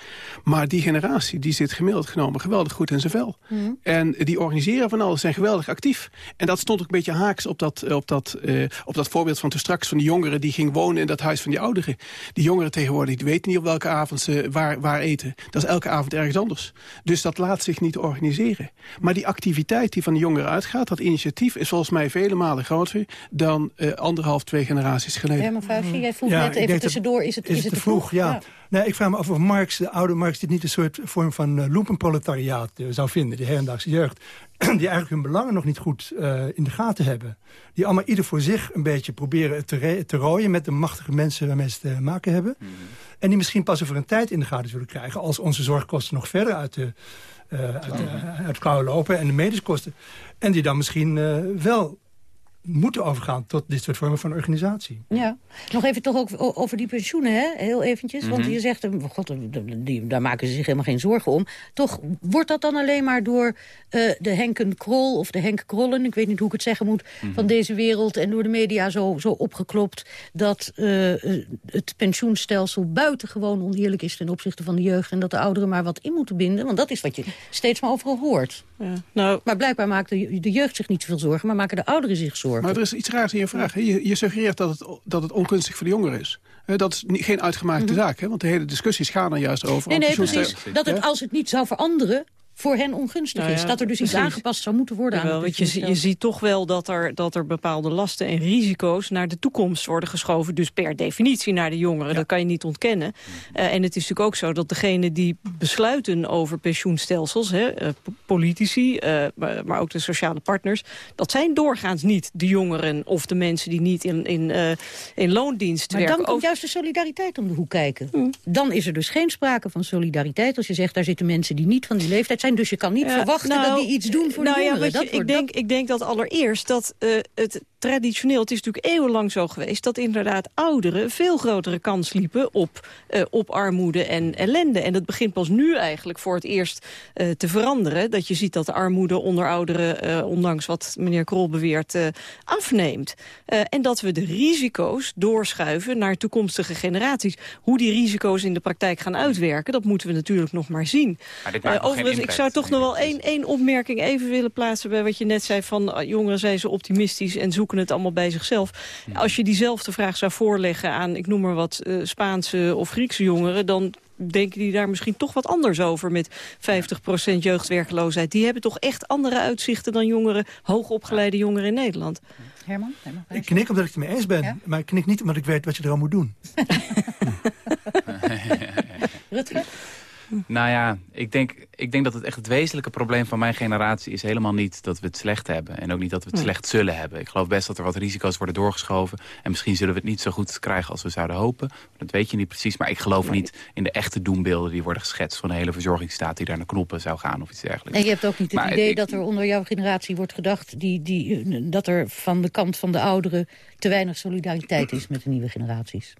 Maar die generatie, die zit gemiddeld genomen geweldig goed in zijn vel. En die organiseren van alles, zijn geweldig actief. En dat stond ook een beetje haaks op dat, op dat, uh, op dat voorbeeld van toen straks... van die jongeren die ging wonen in dat huis van die ouderen. Die jongeren tegenwoordig, die weten niet op welke avond ze waar, waar eten. Dat is elke avond ergens anders. Dus dat laat zich niet organiseren. Maar die activiteit die van de jongeren uitgaat... dat initiatief is volgens mij vele malen groter... dan uh, anderhalf, twee generaties geleden. Herman Vuijsje, jij vroeg Ja, net even tussendoor, is het, is het te vroeg? Ja. Nee, ik vraag me af of Marx, de oude Marx, dit niet een soort vorm van uh, lumpenproletariaat uh, zou vinden, de hedendaagse jeugd. Die eigenlijk hun belangen nog niet goed uh, in de gaten hebben. Die allemaal ieder voor zich een beetje proberen te, te rooien met de machtige mensen waarmee ze te maken hebben. Mm -hmm. En die misschien pas over een tijd in de gaten zullen krijgen als onze zorgkosten nog verder uit de, uit, uit het klauwen lopen en de medische kosten. En die dan misschien wel moeten overgaan tot dit soort vormen van organisatie. Ja, nog even toch ook over die pensioenen, hè? heel eventjes. Want Mhm. je zegt, eh, god, die, daar maken ze zich helemaal geen zorgen om. Toch wordt dat dan alleen maar door uh, de Henken Krol of de Henk Krollen... ik weet niet hoe ik het zeggen moet, Mhm. van deze wereld... en door de media zo, zo opgeklopt dat uh, het pensioenstelsel buitengewoon oneerlijk is... ten opzichte van de jeugd en dat de ouderen maar wat in moeten binden. Want dat is wat je steeds maar overal hoort. Ja, nou, maar blijkbaar maakt de, de jeugd zich niet zoveel zorgen... maar maken de ouderen zich zorgen. Maar er is iets raars in je vraag. Hè? Je, je suggereert dat het, dat het ongunstig voor de jongeren is. Dat is geen uitgemaakte mm -hmm. zaak. Hè? Want de hele discussies gaan dan juist over... Nee, nee, precies. Dat het, als het niet zou veranderen voor hen ongunstig nou ja, is. Dat er dus iets aangepast zou moeten worden Jawel, aan want je, je ziet toch wel dat er, dat er bepaalde lasten en risico's naar de toekomst worden geschoven. Dus per definitie naar de jongeren. Ja. Dat kan je niet ontkennen. Uh, en het is natuurlijk ook zo dat degenen die besluiten over pensioenstelsels, hè, uh, politici, uh, maar, maar, ook de sociale partners, dat zijn doorgaans niet de jongeren of de mensen die niet in, in, in loondienst maar werken. dan komt juist de solidariteit om de hoek kijken. Hmm. Dan is er dus geen sprake van solidariteit als je zegt, daar zitten mensen die niet van die leeftijd zijn. Dus je kan niet Ja, verwachten nou, dat die iets doen voor nou de ja, jongeren. je, dat ik, denk, ik denk dat allereerst dat uh, het traditioneel, het is natuurlijk eeuwenlang zo geweest... dat inderdaad ouderen veel grotere kans liepen op, uh, op armoede en ellende. En dat begint pas nu eigenlijk voor het eerst uh, te veranderen. Dat je ziet dat de armoede onder ouderen, uh, ondanks wat meneer Krol beweert, afneemt. en dat we de risico's doorschuiven naar toekomstige generaties. Hoe die risico's in de praktijk gaan uitwerken, dat moeten we natuurlijk nog maar zien. Maar overigens, ik zou toch nog wel één, één opmerking even willen plaatsen... bij wat je net zei van jongeren zijn ze optimistisch en zoeken het allemaal bij zichzelf. Als je diezelfde vraag zou voorleggen aan, ik noem maar wat, uh, Spaanse of Griekse jongeren... dan denken die daar misschien toch wat anders over met 50% jeugdwerkloosheid. Die hebben toch echt andere uitzichten dan jongeren, hoogopgeleide jongeren in Nederland. Herman? Ik knik omdat ik het mee eens ben, ja? maar ik knik niet omdat ik weet wat je er al moet doen. Rutger? Nou ja, ik denk, ik denk dat het echt het wezenlijke probleem van mijn generatie is helemaal niet dat we het slecht hebben. En ook niet dat we het slecht zullen hebben. Ik geloof best dat er wat risico's worden doorgeschoven. En misschien zullen we het niet zo goed krijgen als we zouden hopen. Dat weet je niet precies. Maar ik geloof niet in de echte doembeelden die worden geschetst van een hele verzorgingsstaat die daar naar knoppen zou gaan of iets dergelijks. En je hebt ook niet het idee dat er onder jouw generatie wordt gedacht die, die, dat er van de kant van de ouderen te weinig solidariteit is met de nieuwe generaties.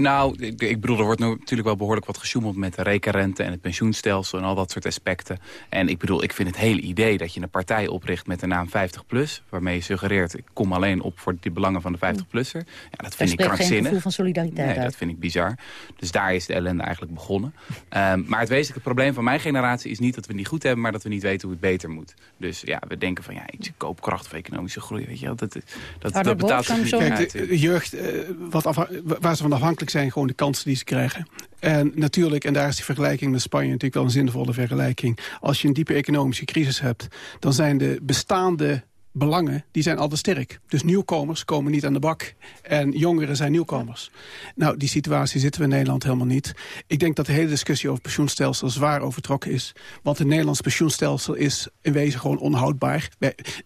Nou, ik, ik, bedoel, er wordt natuurlijk wel behoorlijk wat gesjoemeld met de rekenrente en het pensioenstelsel en al dat soort aspecten. En ik bedoel, ik vind het hele idee dat je een partij opricht met de naam 50PLUS, waarmee je suggereert, ik kom alleen op voor die belangen van de 50-plusser. Ja, dat vind ik krankzinnig. geen gevoel van solidariteit Nee, dat vind ik bizar. Dus daar is de ellende eigenlijk begonnen. um, maar het wezenlijke probleem van mijn generatie is niet dat we het niet goed hebben, maar dat we niet weten hoe het beter moet. Dus ja, we denken van ja, iets koopkracht of economische groei, weet je wel, dat, dat, dat, dat betaalt zich niet Kijk, de jeugd, uh, wat waar ze van afhankelijk zijn gewoon de kansen die ze krijgen. En natuurlijk, en daar is die vergelijking met Spanje natuurlijk wel een zinvolle vergelijking. Als je een diepe economische crisis hebt, dan zijn de bestaande belangen, die zijn altijd sterk. Dus nieuwkomers komen niet aan de bak. En jongeren zijn nieuwkomers. Nou, die situatie zitten we in Nederland helemaal niet. Ik denk dat de hele discussie over pensioenstelsel zwaar overtrokken is. Want het Nederlands pensioenstelsel is in wezen gewoon onhoudbaar.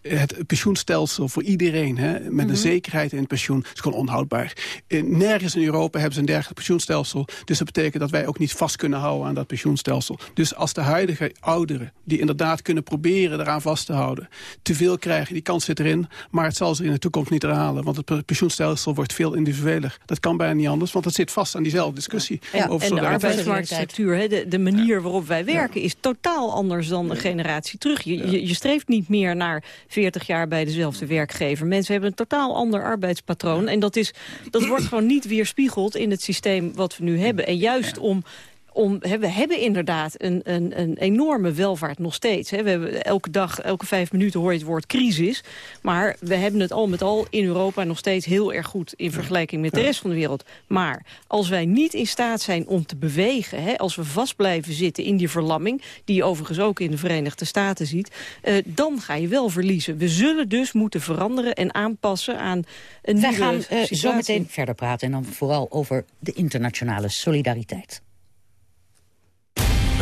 Het pensioenstelsel voor iedereen, hè, met mm -hmm. een zekerheid in het pensioen, is gewoon onhoudbaar. Nergens in Europa hebben ze een dergelijk pensioenstelsel. Dus dat betekent dat wij ook niet vast kunnen houden aan dat pensioenstelsel. Dus als de huidige ouderen, die inderdaad kunnen proberen eraan vast te houden, te veel krijgen, die kans zit erin, maar het zal ze in de toekomst niet herhalen. Want het pensioenstelsel wordt veel individueler. Dat kan bijna niet anders, want het zit vast aan diezelfde discussie. Ja, over en de arbeidsmarktstructuur, de, de manier waarop wij werken... is totaal anders dan een generatie terug. Je, je, je, streeft niet meer naar 40 jaar bij dezelfde werkgever. Mensen hebben een totaal ander arbeidspatroon. En dat, is, dat wordt gewoon niet weerspiegeld in het systeem wat we nu hebben. En juist om om, we hebben inderdaad een, een, een enorme welvaart nog steeds. We hebben elke dag, elke vijf minuten hoor je het woord crisis. Maar we hebben het al met al in Europa nog steeds heel erg goed... in vergelijking met de rest van de wereld. Maar als wij niet in staat zijn om te bewegen... Hè, als we vast blijven zitten in die verlamming... die je overigens ook in de Verenigde Staten ziet... Uh, dan ga je wel verliezen. We zullen dus moeten veranderen en aanpassen aan een Wij nieuwe gaan uh, situatie. zo meteen verder praten... en dan vooral over de internationale solidariteit.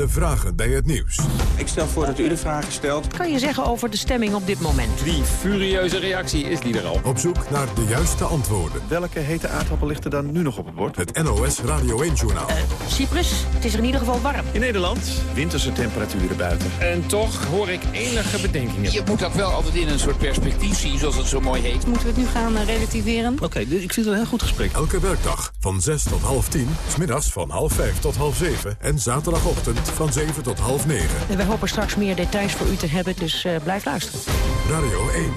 De vragen bij het nieuws. Ik stel voor dat u de vragen stelt. Kan je zeggen over de stemming op dit moment? Die furieuze reactie is die er al. Op zoek naar de juiste antwoorden. Welke hete aardappel ligt er dan nu nog op het bord? Het NOS Radio 1-journaal. Uh, Cyprus, het is er in ieder geval warm. In Nederland, winterse temperaturen buiten. En toch hoor ik enige bedenkingen. Je moet dat wel altijd in een soort perspectief zien, zoals het zo mooi heet. Moeten we het nu gaan uh, relativeren? Oké, okay, ik vind het een heel goed gesprek. Elke werkdag van 6 tot half 10, smiddags van half 5 tot half 7... en zaterdagochtend van 7 tot half 9. En wij hopen straks meer details voor u te hebben, dus uh, blijf luisteren. Radio 1,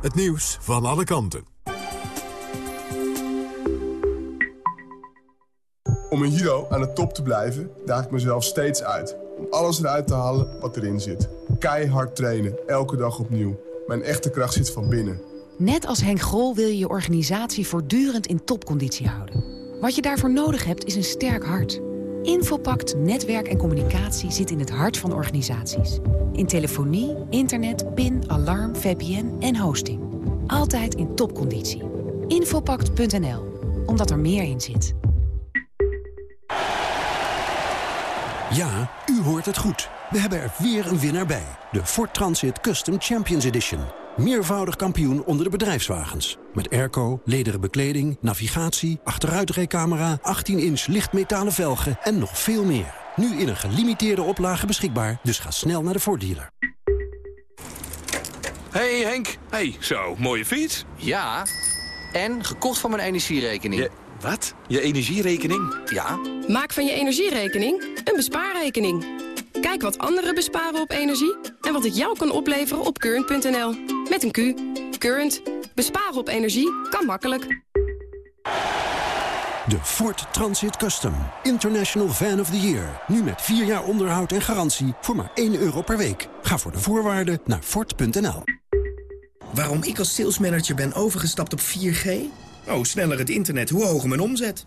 het nieuws van alle kanten. Om een Hero aan de top te blijven, daag ik mezelf steeds uit. Om alles eruit te halen wat erin zit. Keihard trainen, elke dag opnieuw. Mijn echte kracht zit van binnen. Net als Henk Grol wil je je organisatie voortdurend in topconditie houden. Wat je daarvoor nodig hebt is een sterk hart. Infopact Netwerk en Communicatie zit in het hart van organisaties. In telefonie, internet, PIN, alarm, VPN en hosting. Altijd in topconditie. Infopact.nl, omdat er meer in zit. Ja, u hoort het goed. We hebben er weer een winnaar bij. De Ford Transit Custom Champions Edition. Meervoudig kampioen onder de bedrijfswagens. Met airco, lederen bekleding, navigatie, achteruitrijcamera... 18-inch lichtmetalen velgen en nog veel meer. Nu in een gelimiteerde oplage beschikbaar, dus ga snel naar de Ford dealer. Hey Henk. Hey, zo, mooie fiets. Ja, en gekocht van mijn energierekening. wat? Je energierekening? Ja. Maak van je energierekening een bespaarrekening. Kijk wat anderen besparen op energie en wat het jou kan opleveren op current.nl. Met een Q. Current. Besparen op energie kan makkelijk. De Ford Transit Custom. International Van of the Year. Nu met 4 jaar onderhoud en garantie voor maar 1 euro per week. Ga voor de voorwaarden naar Ford.nl. Waarom ik als salesmanager ben overgestapt op 4G? Oh, sneller het internet, hoe hoger mijn omzet.